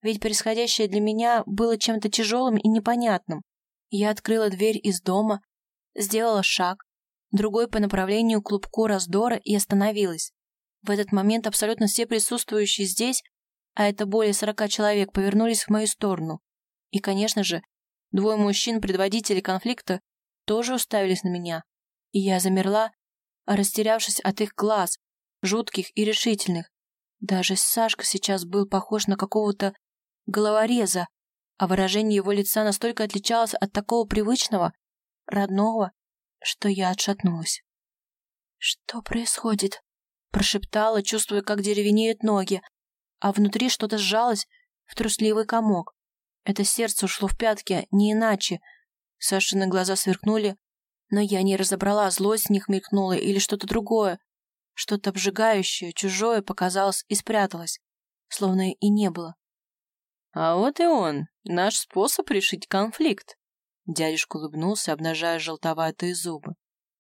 ведь происходящее для меня было чем-то тяжелым и непонятным. Я открыла дверь из дома, сделала шаг, другой по направлению к клубку раздора и остановилась. В этот момент абсолютно все присутствующие здесь, а это более сорока человек, повернулись в мою сторону. И, конечно же, двое мужчин, предводителей конфликта, тоже уставились на меня. И я замерла, растерявшись от их глаз, жутких и решительных. Даже Сашка сейчас был похож на какого-то головореза, а выражение его лица настолько отличалось от такого привычного, родного, что я отшатнулась. «Что происходит?» — прошептала, чувствуя, как деревенеют ноги, а внутри что-то сжалось в трусливый комок. Это сердце ушло в пятки, не иначе. Сашины глаза сверкнули, но я не разобрала, злость в них мелькнула или что-то другое. Что-то обжигающее, чужое показалось и спряталось, словно и не было.
«А вот и он, наш способ решить конфликт», Дядюшка улыбнулся, обнажая желтоватые зубы.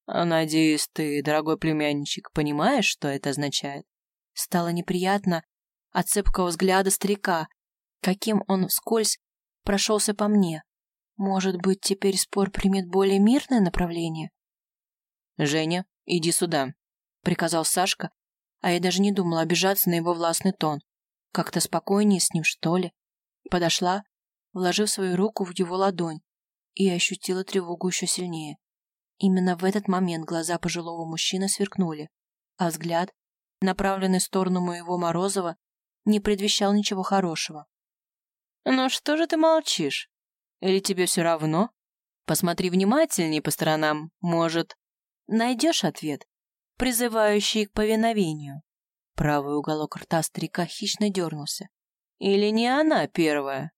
«А «Надеюсь, ты, дорогой племянничек, понимаешь, что это означает?»
Стало неприятно от цепкого взгляда старика, каким он вскользь прошелся по мне. Может быть, теперь спор примет более мирное направление?
«Женя, иди сюда», — приказал Сашка, а я даже не думала обижаться на его властный тон. Как-то спокойнее с ним, что ли. Подошла, вложив свою руку в его ладонь, и ощутила тревогу еще сильнее. Именно в этот момент глаза пожилого мужчины сверкнули, а взгляд, направленный в сторону моего Морозова, не предвещал ничего хорошего. «Ну что же ты молчишь? Или тебе все равно? Посмотри внимательнее по сторонам, может, найдешь ответ, призывающий к повиновению». Правый уголок рта старика хищно дернулся. «Или не она первая,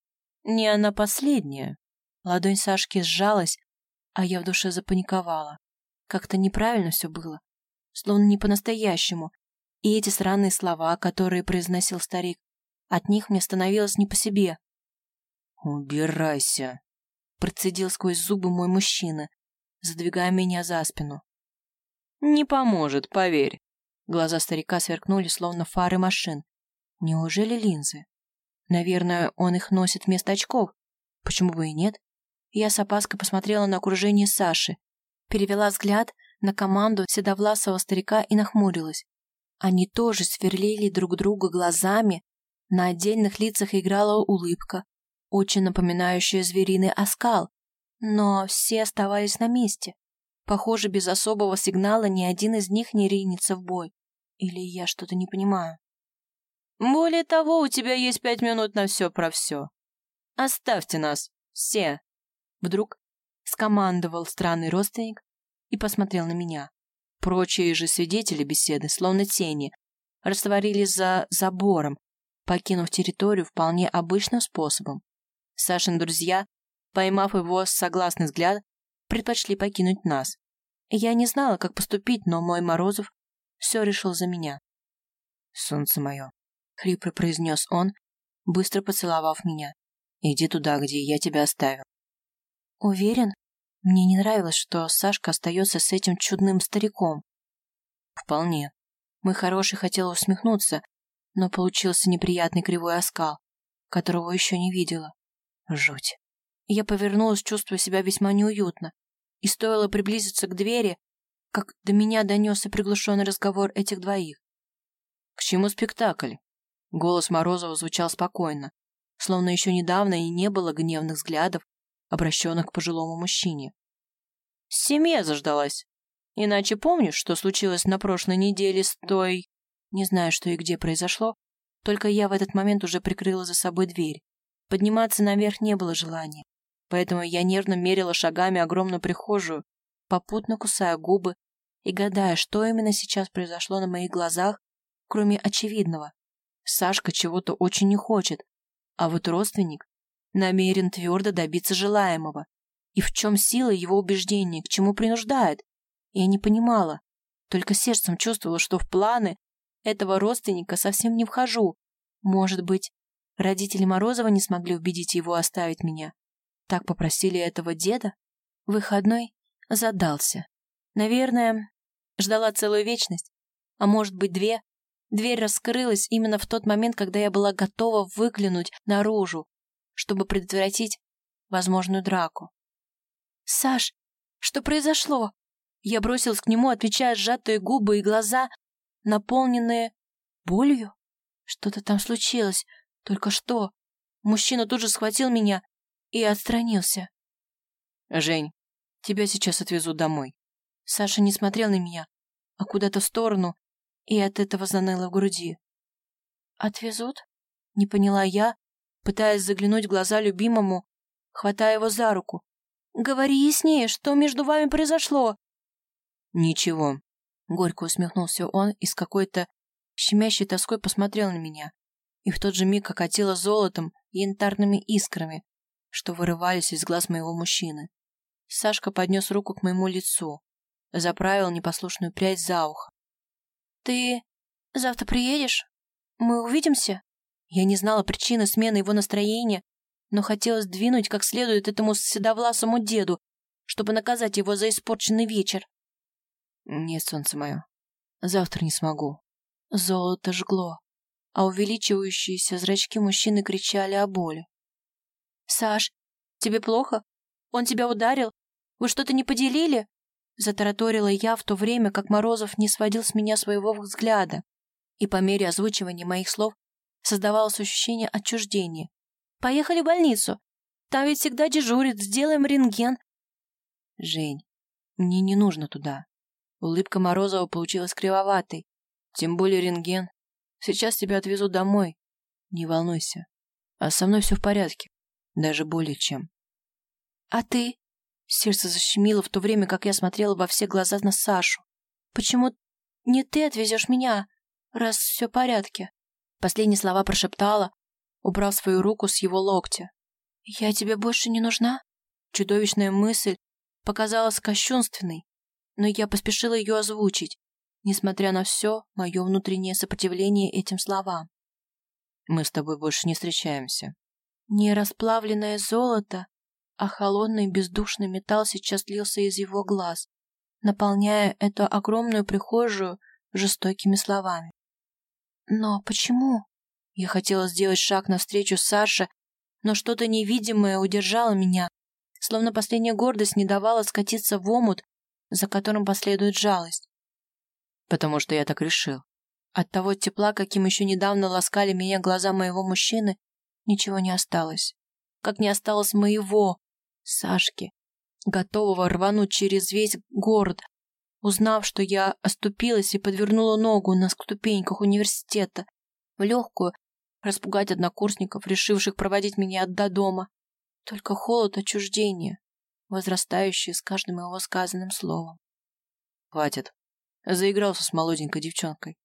не она последняя?» Ладонь Сашки сжалась, а я в душе запаниковала. Как-то неправильно все было, словно не по-настоящему. И эти странные слова, которые произносил старик, от них мне становилось не по себе. «Убирайся!» — процедил сквозь зубы мой мужчина, задвигая меня за спину. «Не поможет, поверь!» Глаза старика сверкнули, словно фары машин. Неужели линзы? Наверное, он их носит вместо очков. Почему бы и нет? Я с опаской посмотрела на окружение Саши, перевела взгляд на команду седовласого старика и нахмурилась. Они тоже сверлили друг друга глазами, на отдельных лицах играла улыбка, очень напоминающая звериный оскал, но все оставались на месте. Похоже, без особого сигнала ни один из них не ринется в бой. Или я что-то не понимаю. Более того, у тебя есть пять минут на все про все. Оставьте нас, все. Вдруг скомандовал странный родственник и посмотрел на меня. Прочие же свидетели беседы, словно тени, растворились за забором, покинув территорию вполне обычным способом. Сашин друзья, поймав его согласный взгляд, предпочли покинуть нас. Я не знала, как поступить, но мой Морозов все решил за меня. «Солнце мое», — хрипло произнес он, быстро поцеловав меня. «Иди туда, где я тебя оставил». «Уверен?»
Мне не нравилось, что Сашка остается с этим чудным стариком.
Вполне.
Мой хороший хотел усмехнуться, но получился неприятный кривой оскал, которого еще не видела. Жуть. Я повернулась, чувствуя себя весьма неуютно, и стоило приблизиться к двери, как до меня донесся приглушенный разговор этих двоих.
«К чему спектакль?» Голос Морозова звучал спокойно, словно еще недавно и не было гневных взглядов, обращенных к пожилому мужчине. «Семья заждалась. Иначе помнишь, что случилось на прошлой неделе с той...»
Не знаю, что и где произошло, только я в этот момент уже прикрыла за собой дверь. Подниматься наверх не было желания, поэтому я нервно мерила шагами огромную прихожую, попутно кусая губы и гадая, что именно сейчас произошло на моих глазах, кроме очевидного. Сашка чего-то очень не хочет, а вот родственник намерен твердо добиться желаемого. И в чем сила его убеждений, к чему принуждает? Я не понимала, только сердцем чувствовала, что в планы этого родственника совсем не вхожу. Может быть, родители Морозова не смогли убедить его оставить меня. Так попросили этого деда? Выходной задался. Наверное, ждала целую вечность, а может быть две. Дверь раскрылась именно в тот момент, когда я была готова выглянуть наружу, чтобы предотвратить возможную драку. «Саш, что произошло?» Я бросилась к нему, отвечая сжатые губы и глаза, наполненные болью. Что-то там случилось. Только что? Мужчина тут же схватил меня и отстранился.
«Жень, тебя сейчас отвезу домой».
Саша не смотрел на меня, а куда-то в сторону, и от этого заныло в груди. «Отвезут?» — не поняла я, пытаясь заглянуть в глаза любимому, хватая его за руку. «Говори яснее, что между вами произошло?»
«Ничего»,
Горько усмехнулся он и с какой-то щемящей тоской посмотрел на меня. И в тот же миг окатило золотом и янтарными искрами, что вырывались из глаз моего мужчины. Сашка поднес руку к моему лицу, заправил непослушную прядь за ухо. «Ты завтра приедешь? Мы увидимся?» Я не знала причины смены его настроения, но хотелось двинуть как следует этому седовласому деду, чтобы наказать его за испорченный вечер.
Нет, солнце мое, завтра не смогу.
Золото жгло, а увеличивающиеся зрачки мужчины кричали о боли. «Саш, тебе плохо? Он тебя ударил? Вы что-то не поделили?» Затараторила я в то время, как Морозов не сводил с меня своего взгляда, и по мере озвучивания моих слов создавалось ощущение отчуждения. «Поехали в больницу. Там ведь всегда дежурит, сделаем рентген».
«Жень, мне не нужно туда. Улыбка Морозова получилась кривоватой. Тем более рентген. Сейчас тебя отвезу домой. Не волнуйся. А со мной все в порядке. Даже более чем.
А ты? Сердце защемило в то время, как я смотрела во все глаза на Сашу. Почему не ты отвезешь меня, раз все в порядке? Последние слова прошептала, убрав свою руку с его локтя. Я тебе больше не нужна? Чудовищная мысль показалась кощунственной, но я поспешила ее озвучить, несмотря на все мое внутреннее сопротивление этим словам.
«Мы с тобой больше не встречаемся».
Не расплавленное золото, а холодный бездушный металл сейчас лился из его глаз, наполняя эту огромную прихожую жестокими словами. «Но почему?» Я хотела сделать шаг навстречу Саше, но что-то невидимое удержало меня, словно последняя гордость не давала скатиться в омут, за которым последует жалость.
Потому что я так решил.
От того тепла, каким еще недавно ласкали меня глаза моего мужчины, ничего не осталось. Как не осталось моего, Сашки, готового рвануть через весь город, узнав, что я оступилась и подвернула ногу на ступеньках университета, в легкую распугать однокурсников, решивших проводить меня до дома. Только холод отчуждения, возрастающее с каждым его сказанным словом.
Хватит. Заигрался с молоденькой девчонкой.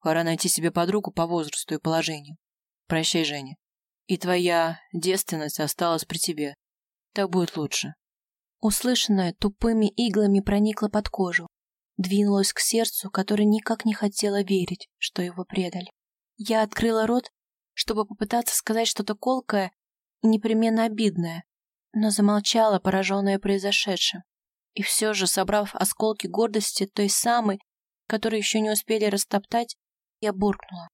Пора найти себе подругу по возрасту и положению. Прощай, Женя. И твоя девственность осталась при тебе. Так будет лучше.
Услышанное тупыми иглами проникло под кожу, двинулось к сердцу, которое никак не хотело верить, что его предали. Я открыла рот, чтобы попытаться сказать что-то колкое и непременно обидное, но замолчала, пораженная произошедшим. И все же, собрав осколки гордости той самой, которую еще не успели растоптать, я буркнула.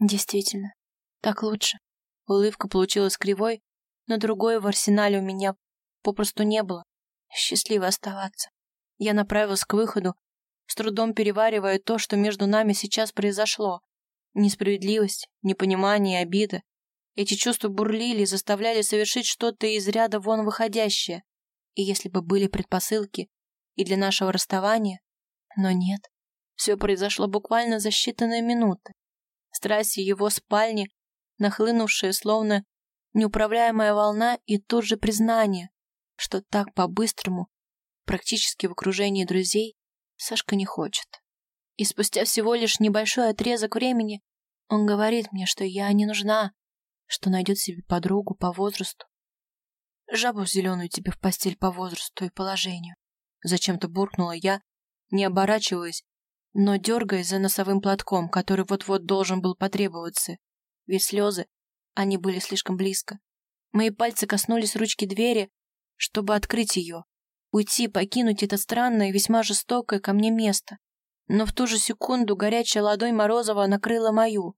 Действительно, так лучше. Улыбка получилась кривой, но другой в арсенале у меня попросту не было. Счастливо оставаться. Я направилась к выходу, с трудом переваривая то, что между нами сейчас произошло. Несправедливость, непонимание, обида. Эти чувства бурлили и заставляли совершить что-то из ряда вон выходящее. И если бы были предпосылки и для нашего расставания, но нет. Все произошло буквально за считанные минуты. Страсть его спальни, нахлынувшая словно неуправляемая волна и тут же признание, что так по-быстрому, практически в окружении друзей, Сашка не хочет. И спустя всего лишь небольшой отрезок времени он говорит мне, что я не нужна, что найдет себе подругу по возрасту. Жабу зеленую тебе в постель по возрасту и положению. Зачем-то буркнула я, не оборачиваясь, но дергаясь за носовым платком, который вот-вот должен был потребоваться. Ведь слезы, они были слишком близко. Мои пальцы коснулись ручки двери, чтобы открыть ее, уйти, покинуть это странное весьма жестокое ко мне место. Но в ту же секунду горячая ладонь Морозова накрыла мою.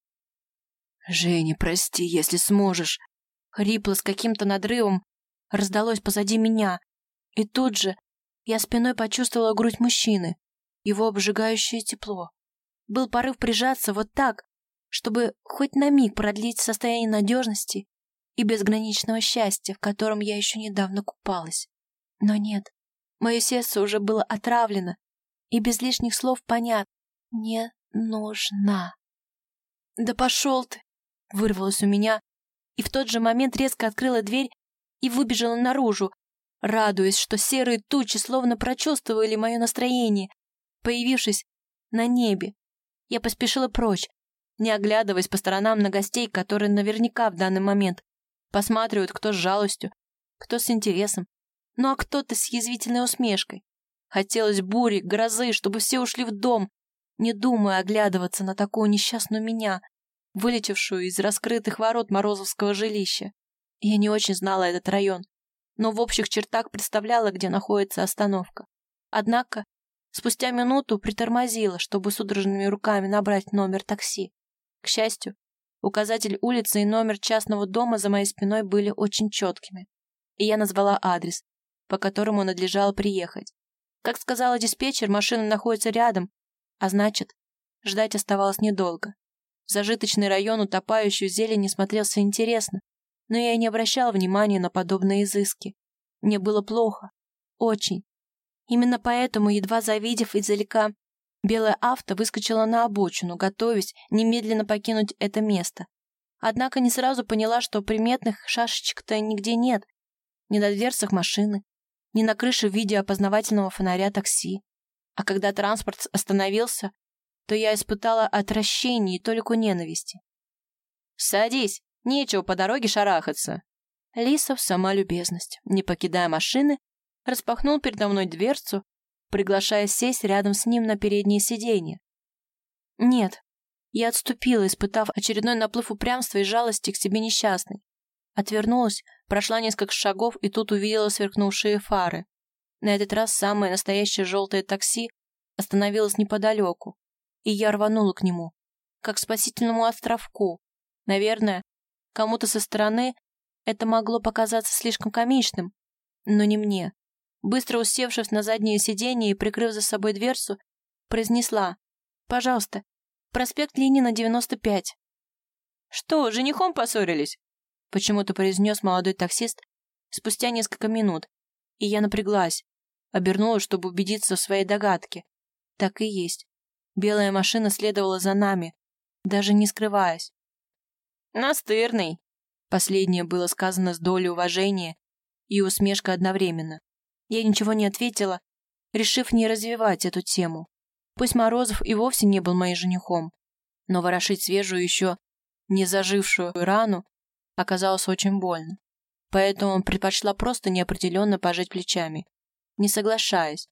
«Женя, прости, если сможешь!» Хрипло с каким-то надрывом раздалось позади меня, и тут же я спиной почувствовала грудь мужчины, его обжигающее тепло. Был порыв прижаться вот так, чтобы хоть на миг продлить состояние надежности и безграничного счастья, в котором я еще недавно купалась. Но нет, мое сердце уже было отравлено, и без лишних слов понятно, не нужна. «Да пошел ты!» — вырвалось у меня, и в тот же момент резко открыла дверь и выбежала наружу, радуясь, что серые тучи словно прочувствовали мое настроение, появившись на небе. Я поспешила прочь, не оглядываясь по сторонам на гостей, которые наверняка в данный момент посматривают кто с жалостью, кто с интересом, ну а кто-то с язвительной усмешкой. Хотелось бури, грозы, чтобы все ушли в дом, не думая оглядываться на такую несчастную меня, вылетевшую из раскрытых ворот Морозовского жилища. Я не очень знала этот район, но в общих чертах представляла, где находится остановка. Однако спустя минуту притормозила, чтобы судорожными руками набрать номер такси. К счастью, указатель улицы и номер частного дома за моей спиной были очень четкими, и я назвала адрес, по которому надлежало приехать. Как сказала диспетчер, машина находится рядом, а значит, ждать оставалось недолго. Зажиточный район, утопающий в зелени, смотрелся интересно, но я и не обращала внимания на подобные изыски. Мне было плохо. Очень. Именно поэтому, едва завидев издалека Белое авто выскочило на обочину, готовясь немедленно покинуть это место. Однако не сразу поняла, что приметных шашечек-то нигде нет. Ни на дверцах машины, ни на крыше в виде опознавательного фонаря такси. А когда транспорт остановился, то я испытала отвращение и толику ненависти. «Садись, нечего по дороге шарахаться!» Лисов сама любезность, не покидая машины, распахнул передо мной дверцу приглашая сесть рядом с ним на переднее сиденье. Нет, я отступила, испытав очередной наплыв упрямства и жалости к себе несчастной. Отвернулась, прошла несколько шагов и тут увидела сверкнувшие фары. На этот раз самое настоящее желтое такси остановилось неподалеку, и я рванула к нему, как к спасительному островку. Наверное, кому-то со стороны это могло показаться слишком комичным, но не мне. Быстро усевшись на заднее сиденье и прикрыв за собой дверцу, произнесла «Пожалуйста, проспект Ленина, 95». «Что, женихом поссорились?» Почему-то произнес молодой таксист спустя несколько минут, и я напряглась, обернулась, чтобы убедиться в своей догадке. Так и есть. Белая машина следовала за нами, даже не скрываясь. «Настырный!» Последнее было сказано с долей уважения и усмешка одновременно. Я ничего не ответила, решив не развивать эту тему. Пусть Морозов и вовсе не был моим женихом, но ворошить свежую еще не зажившую рану оказалось очень больно. Поэтому предпочла просто неопределенно пожать плечами, не соглашаясь,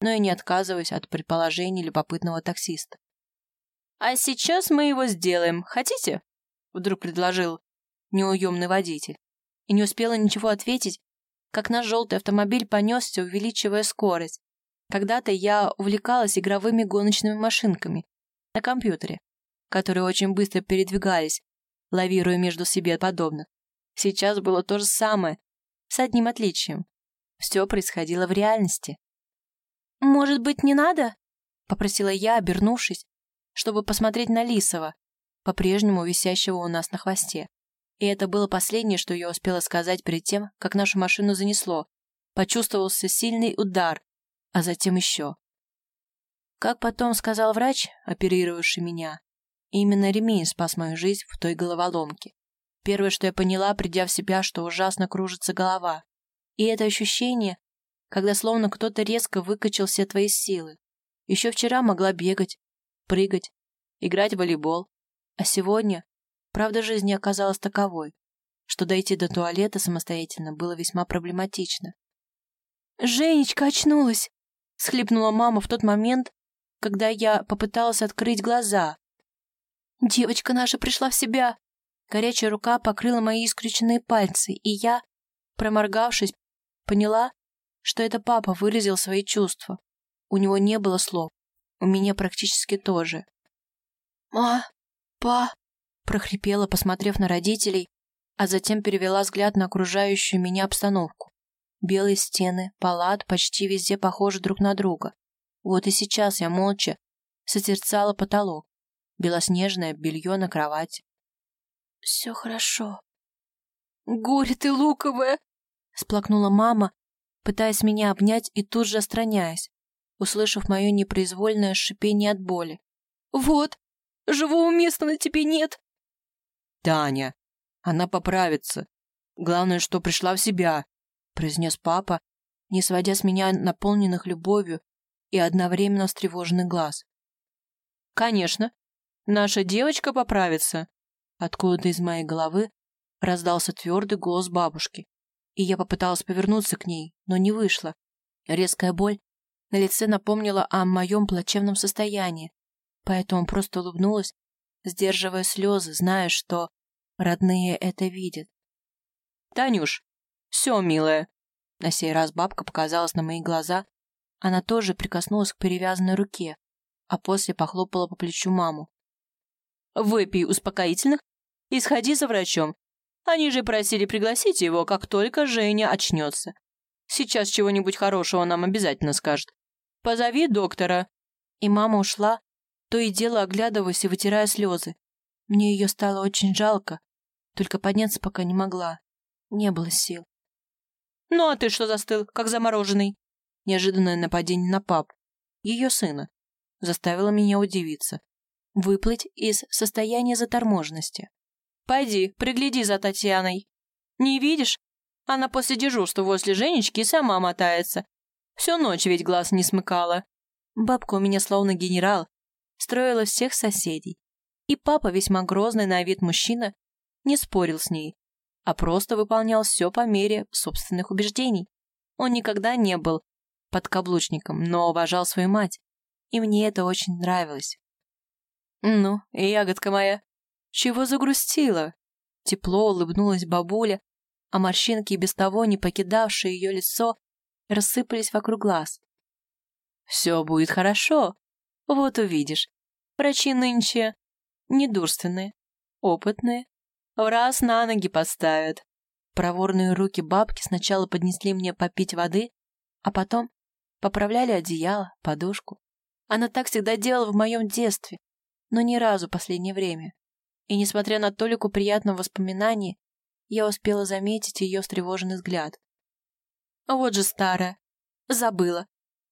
но и не отказываясь от предположений любопытного таксиста. «А сейчас мы его сделаем. Хотите?» Вдруг предложил неуемный водитель. И не успела ничего ответить, как наш желтый автомобиль понесся, увеличивая скорость. Когда-то я увлекалась игровыми гоночными машинками на компьютере, которые очень быстро передвигались, лавируя между себе подобных. Сейчас было то же самое, с одним отличием. Все происходило в реальности. «Может быть, не надо?» — попросила я, обернувшись, чтобы посмотреть на Лисова, по-прежнему висящего у нас на хвосте. И это было последнее, что я успела сказать перед тем, как нашу машину занесло. Почувствовался сильный удар, а затем еще. Как потом сказал врач, оперировавший меня, именно ремень спас мою жизнь в той головоломке. Первое, что я поняла, придя в себя, что ужасно кружится голова. И это ощущение, когда словно кто-то резко выкачал все твои силы. Еще вчера могла бегать, прыгать, играть в волейбол. А сегодня, правда жизни оказалась таковой, что дойти до туалета самостоятельно было весьма проблематично. «Женечка очнулась!» — схлипнула мама в тот момент, когда я попыталась открыть глаза. «Девочка наша пришла в себя!» Горячая рука покрыла мои искрюченные пальцы, и я, проморгавшись, поняла, что это папа выразил свои чувства. У него не было слов. У меня практически тоже. «Ма, па...» — прохрипела, посмотрев на родителей, а затем перевела взгляд на окружающую меня обстановку. Белые стены, палат почти везде похожи друг на друга. Вот и сейчас я молча созерцала потолок, белоснежное белье на кровати. «Все хорошо». «Горе ты луковая!» — сплакнула мама, пытаясь меня обнять и тут же отстраняясь, услышав мое непроизвольное шипение от боли. «Вот, живого места на тебе нет!»
«Таня, она поправится. Главное, что пришла в себя», — произнес папа, не сводя с меня наполненных любовью и одновременно встревоженный глаз. «Конечно, наша девочка поправится», — откуда-то из моей головы раздался твердый голос бабушки и я попыталась повернуться к ней, но не вышло. Резкая боль на лице напомнила о моем плачевном состоянии, поэтому просто улыбнулась, сдерживая слезы, зная, что родные это видят. «Танюш, все, милая!» На сей раз бабка показалась на мои глаза. Она тоже прикоснулась к перевязанной руке, а после похлопала по плечу маму. «Выпей успокоительных и сходи за врачом. Они же просили пригласить его, как только Женя очнется. Сейчас чего-нибудь хорошего нам обязательно скажет. Позови доктора». И мама ушла, то и дело оглядываясь и вытирая слезы. Мне ее стало очень жалко, только подняться пока не могла. Не было сил. «Ну а ты что застыл, как замороженный?» Неожиданное нападение на пап, ее сына, заставило меня удивиться. Выплыть из состояния заторможенности. Пойди, пригляди за Татьяной. Не видишь? Она после дежурства возле Женечки сама мотается. Всю ночь ведь глаз не смыкала. Бабка у меня словно генерал, строила всех соседей. И папа, весьма грозный на вид мужчина, не спорил с ней, а просто выполнял все по мере собственных убеждений. Он никогда не был подкаблучником, но уважал свою мать, и мне это очень нравилось. «Ну, ягодка моя, чего загрустила? Тепло улыбнулась бабуля, а морщинки, без того не покидавшие ее лицо, рассыпались вокруг глаз. «Все будет хорошо. Вот увидишь. Врачи нынче недурственные, опытные. В раз на ноги поставят». Проворные руки бабки сначала поднесли мне попить воды, а потом поправляли одеяло, подушку. Она так всегда делала в моем детстве, но ни разу в последнее время. И, несмотря на толику приятного воспоминания, я успела заметить ее встревоженный взгляд. Вот же старая. Забыла.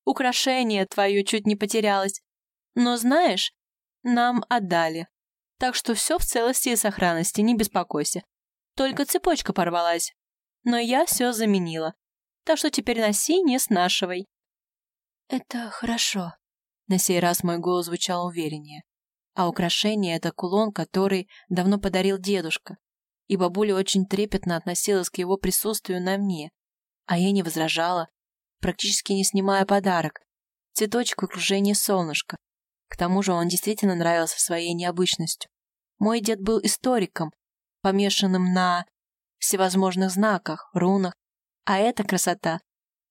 Украшение твое чуть не потерялось. Но знаешь, нам отдали. Так что все в целости и сохранности, не беспокойся. Только цепочка порвалась. Но я все заменила. Так что теперь носи, не снашивай. Это хорошо. На сей раз мой голос звучал увереннее. А украшение — это кулон, который давно подарил дедушка. И бабуля очень трепетно относилась к его присутствию на мне. А я не возражала, практически не снимая подарок. Цветочек в окружении солнышка. К тому же он действительно нравился своей необычностью. Мой дед был историком, помешанным на всевозможных знаках, рунах
А эта красота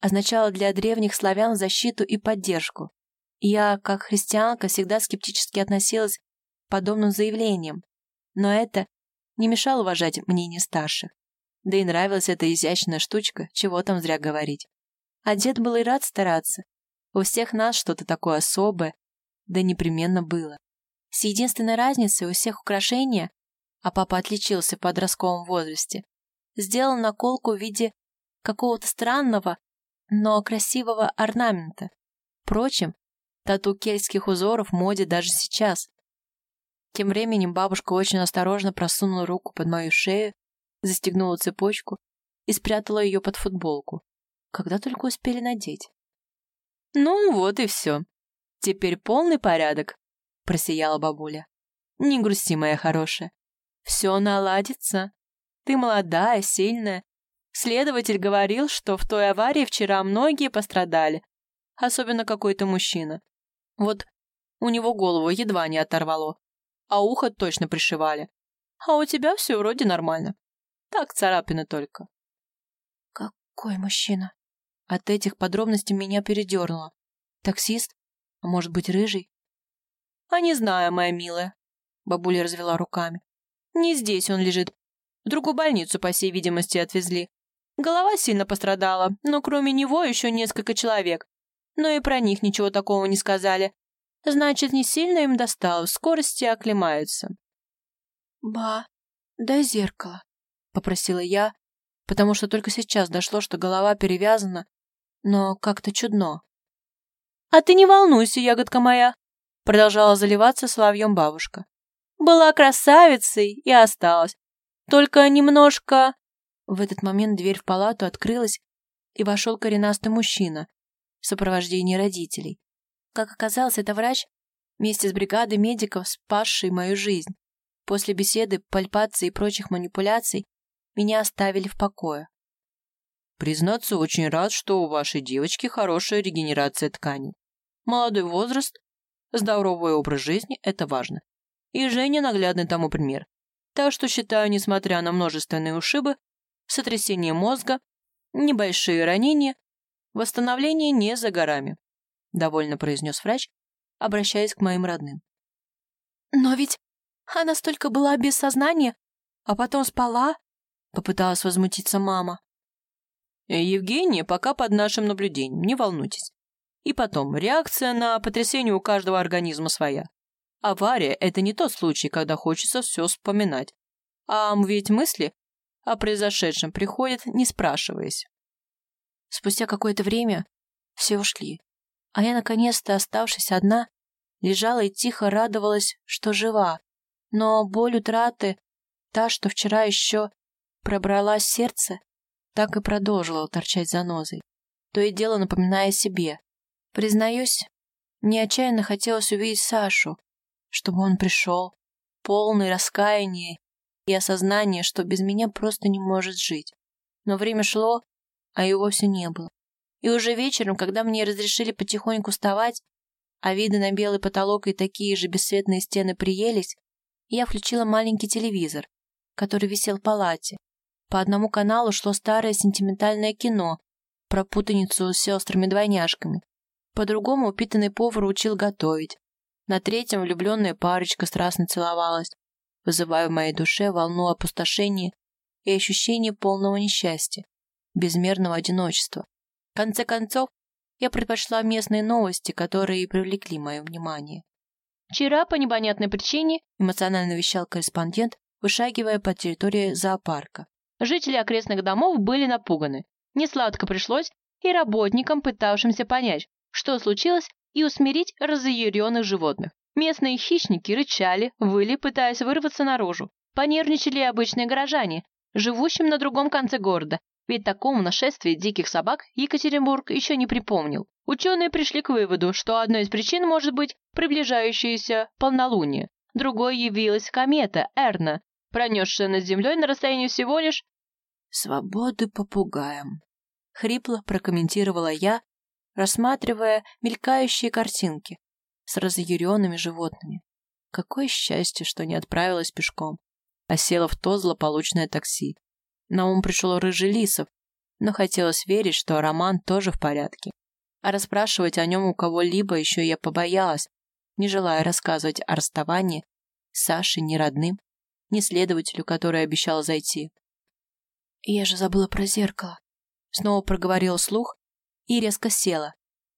означала для древних славян защиту и поддержку. Я, как христианка, всегда скептически относилась к подобным заявлениям, но это не мешало уважать мнение старших. Да и нравилась эта изящная штучка, чего там зря говорить. А дед был и рад стараться. У всех нас что-то такое особое, да непременно было. С единственной разницей у всех украшения, а папа отличился в подростковом возрасте, сделал наколку в виде какого-то странного, но красивого орнамента. Впрочем, тату кельтских узоров в моде даже сейчас. Тем временем бабушка очень осторожно просунула руку под мою шею, застегнула цепочку и спрятала ее под футболку. Когда только успели надеть. «Ну, вот и все. Теперь полный порядок», — просияла бабуля. «Не грусти, моя хорошая. Все наладится. Ты молодая, сильная. Следователь говорил, что в той аварии вчера многие пострадали, особенно какой-то мужчина. Вот у него голову едва не оторвало, а ухо точно пришивали. А у тебя все вроде нормально. Так, царапины только.
Какой мужчина? От этих подробностей меня передернуло. Таксист? А может быть, рыжий?
А не знаю, моя милая. Бабуля развела руками. Не здесь он лежит. В другую больницу, по всей видимости, отвезли. Голова сильно пострадала, но кроме него еще несколько человек. Но и про них ничего такого не сказали. Значит, не сильно им досталось, в скорости оклемаются.
«Ба, дай зеркало», — попросила я, потому что только сейчас дошло, что голова перевязана, но как-то чудно.
«А ты не волнуйся, ягодка моя», — продолжала заливаться соловьем бабушка. «Была красавицей и осталась. Только немножко...»
В этот момент дверь в палату открылась, и вошел коренастый мужчина в сопровождении родителей. Как оказалось, это врач вместе с бригадой медиков, спасший мою жизнь. После беседы, пальпации и прочих манипуляций меня оставили в покое.
Признаться, очень рад, что у вашей девочки хорошая регенерация тканей. Молодой возраст, здоровый образ жизни – это важно. И Женя наглядный тому пример. Так что считаю, несмотря на множественные ушибы, сотрясение мозга, небольшие ранения, восстановление не за горами, довольно произнес врач, обращаясь к моим родным.
Но ведь она столько была без сознания, а потом спала, попыталась возмутиться мама.
Евгения пока под нашим наблюдением, не волнуйтесь. И потом, реакция на потрясение у каждого организма своя. Авария – это не тот случай, когда хочется все вспоминать. А ведь мысли о произошедшем приходят, не спрашиваясь.
Спустя какое-то время все ушли, а я, наконец-то, оставшись одна, лежала и тихо радовалась, что жива. Но боль утраты, та, что вчера еще пробралась сердце, так и продолжила торчать занозой, то и дело напоминая себе. Признаюсь, мне отчаянно хотелось увидеть Сашу, чтобы он пришел, полный раскаяния и осознания, что без меня просто не может жить. Но время шло, а его все не было. И уже вечером, когда мне разрешили потихоньку вставать, а виды на белый потолок и такие же бесцветные стены приелись, я включила маленький телевизор, который висел в палате, по одному каналу шло старое сентиментальное кино про путаницу с сестрами-двойняшками. По другому упитанный повар учил готовить. На третьем влюбленная парочка страстно целовалась, вызывая в моей душе волну опустошения и ощущение полного несчастья, безмерного одиночества. В конце концов, я предпочла местные новости, которые и привлекли мое внимание.
«Вчера, по непонятной причине», —
эмоционально вещал корреспондент, вышагивая по территории зоопарка.
Жители окрестных домов были напуганы. Несладко пришлось и работникам, пытавшимся понять, что случилось, и усмирить разъяренных животных. Местные хищники рычали, выли, пытаясь вырваться наружу. Понервничали и обычные горожане, живущим на другом конце города, ведь такому нашествия диких собак Екатеринбург еще не припомнил. Ученые пришли к выводу, что одной из причин может быть приближающееся полнолуние. Другой явилась комета Эрна, пронесшая над землей на расстоянии всего лишь...
«Свободы попугаем», — хрипло прокомментировала я, рассматривая мелькающие картинки с разъяренными животными. Какое счастье, что не отправилась пешком, а села в то злополучное такси. На ум пришел рыжий лисов,
но хотелось верить, что Роман тоже в порядке. А расспрашивать о нем у кого-либо еще я побоялась, не желая рассказывать о расставании с Сашей ни родным, ни следователю, который обещал зайти. «Я же забыла про зеркало», — снова проговорила слух и резко села,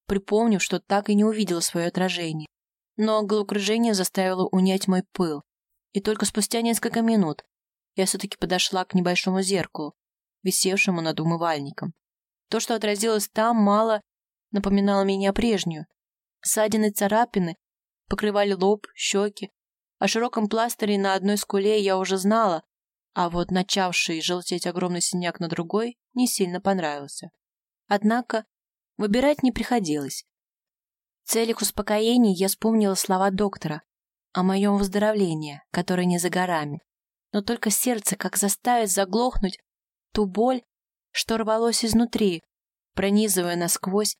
припомнив, что так и не увидела свое отражение. Но головокружение заставило унять мой пыл, и только спустя несколько минут я все-таки подошла к небольшому зеркалу, висевшему над умывальником. То, что отразилось там, мало напоминало меня прежнюю. Ссадины и царапины покрывали лоб, щеки. О широком пластыре на одной скуле я уже знала, а вот начавший желтеть огромный синяк на другой не сильно понравился. Однако выбирать не приходилось. В целях успокоения я вспомнила слова доктора о моем выздоровлении, которое не за горами. Но только сердце как заставит заглохнуть ту боль, что рвалось изнутри, пронизывая насквозь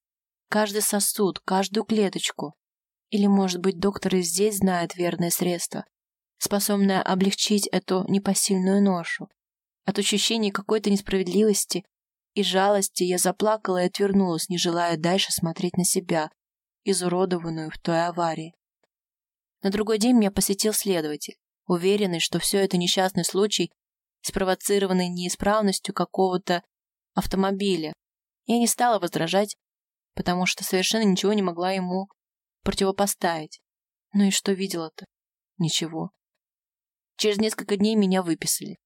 каждый сосуд, каждую клеточку. Или, может быть, доктор и здесь знает верное средство, способное облегчить эту непосильную ношу. От ощущения какой-то несправедливости и жалости я заплакала и отвернулась, не желая дальше смотреть на себя, изуродованную в той аварии. На другой день меня посетил следователь, уверенный, что все это несчастный случай, спровоцированный неисправностью какого-то автомобиля. Я не стала возражать, потому что совершенно ничего не могла ему противопоставить. Ну и что видела-то? Ничего. Через несколько дней меня выписали.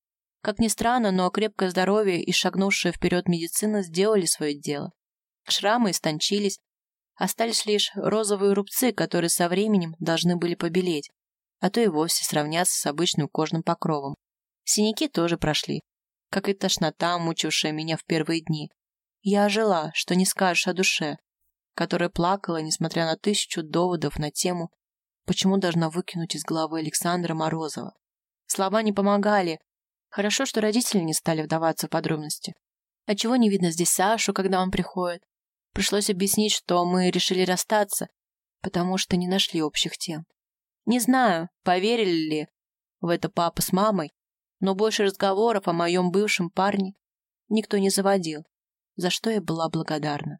Как ни странно, но крепкое здоровье и шагнувшая вперед медицина сделали свое дело. Шрамы истончились, остались лишь розовые рубцы, которые со временем должны были побелеть, а то и вовсе сравняться с обычным кожным покровом. Синяки тоже прошли, как и тошнота, мучившая меня в первые дни. Я ожила, что не скажешь о душе, которая плакала, несмотря на тысячу доводов на тему, почему должна выкинуть из головы Александра Морозова. Слова не помогали. Хорошо, что родители не стали вдаваться в подробности. А чего не видно здесь Сашу, когда он приходит? Пришлось объяснить, что мы решили расстаться, потому что не нашли общих тем. Не знаю, поверили ли в это папа с мамой, но больше разговоров о моем бывшем парне никто не заводил, за что я была благодарна.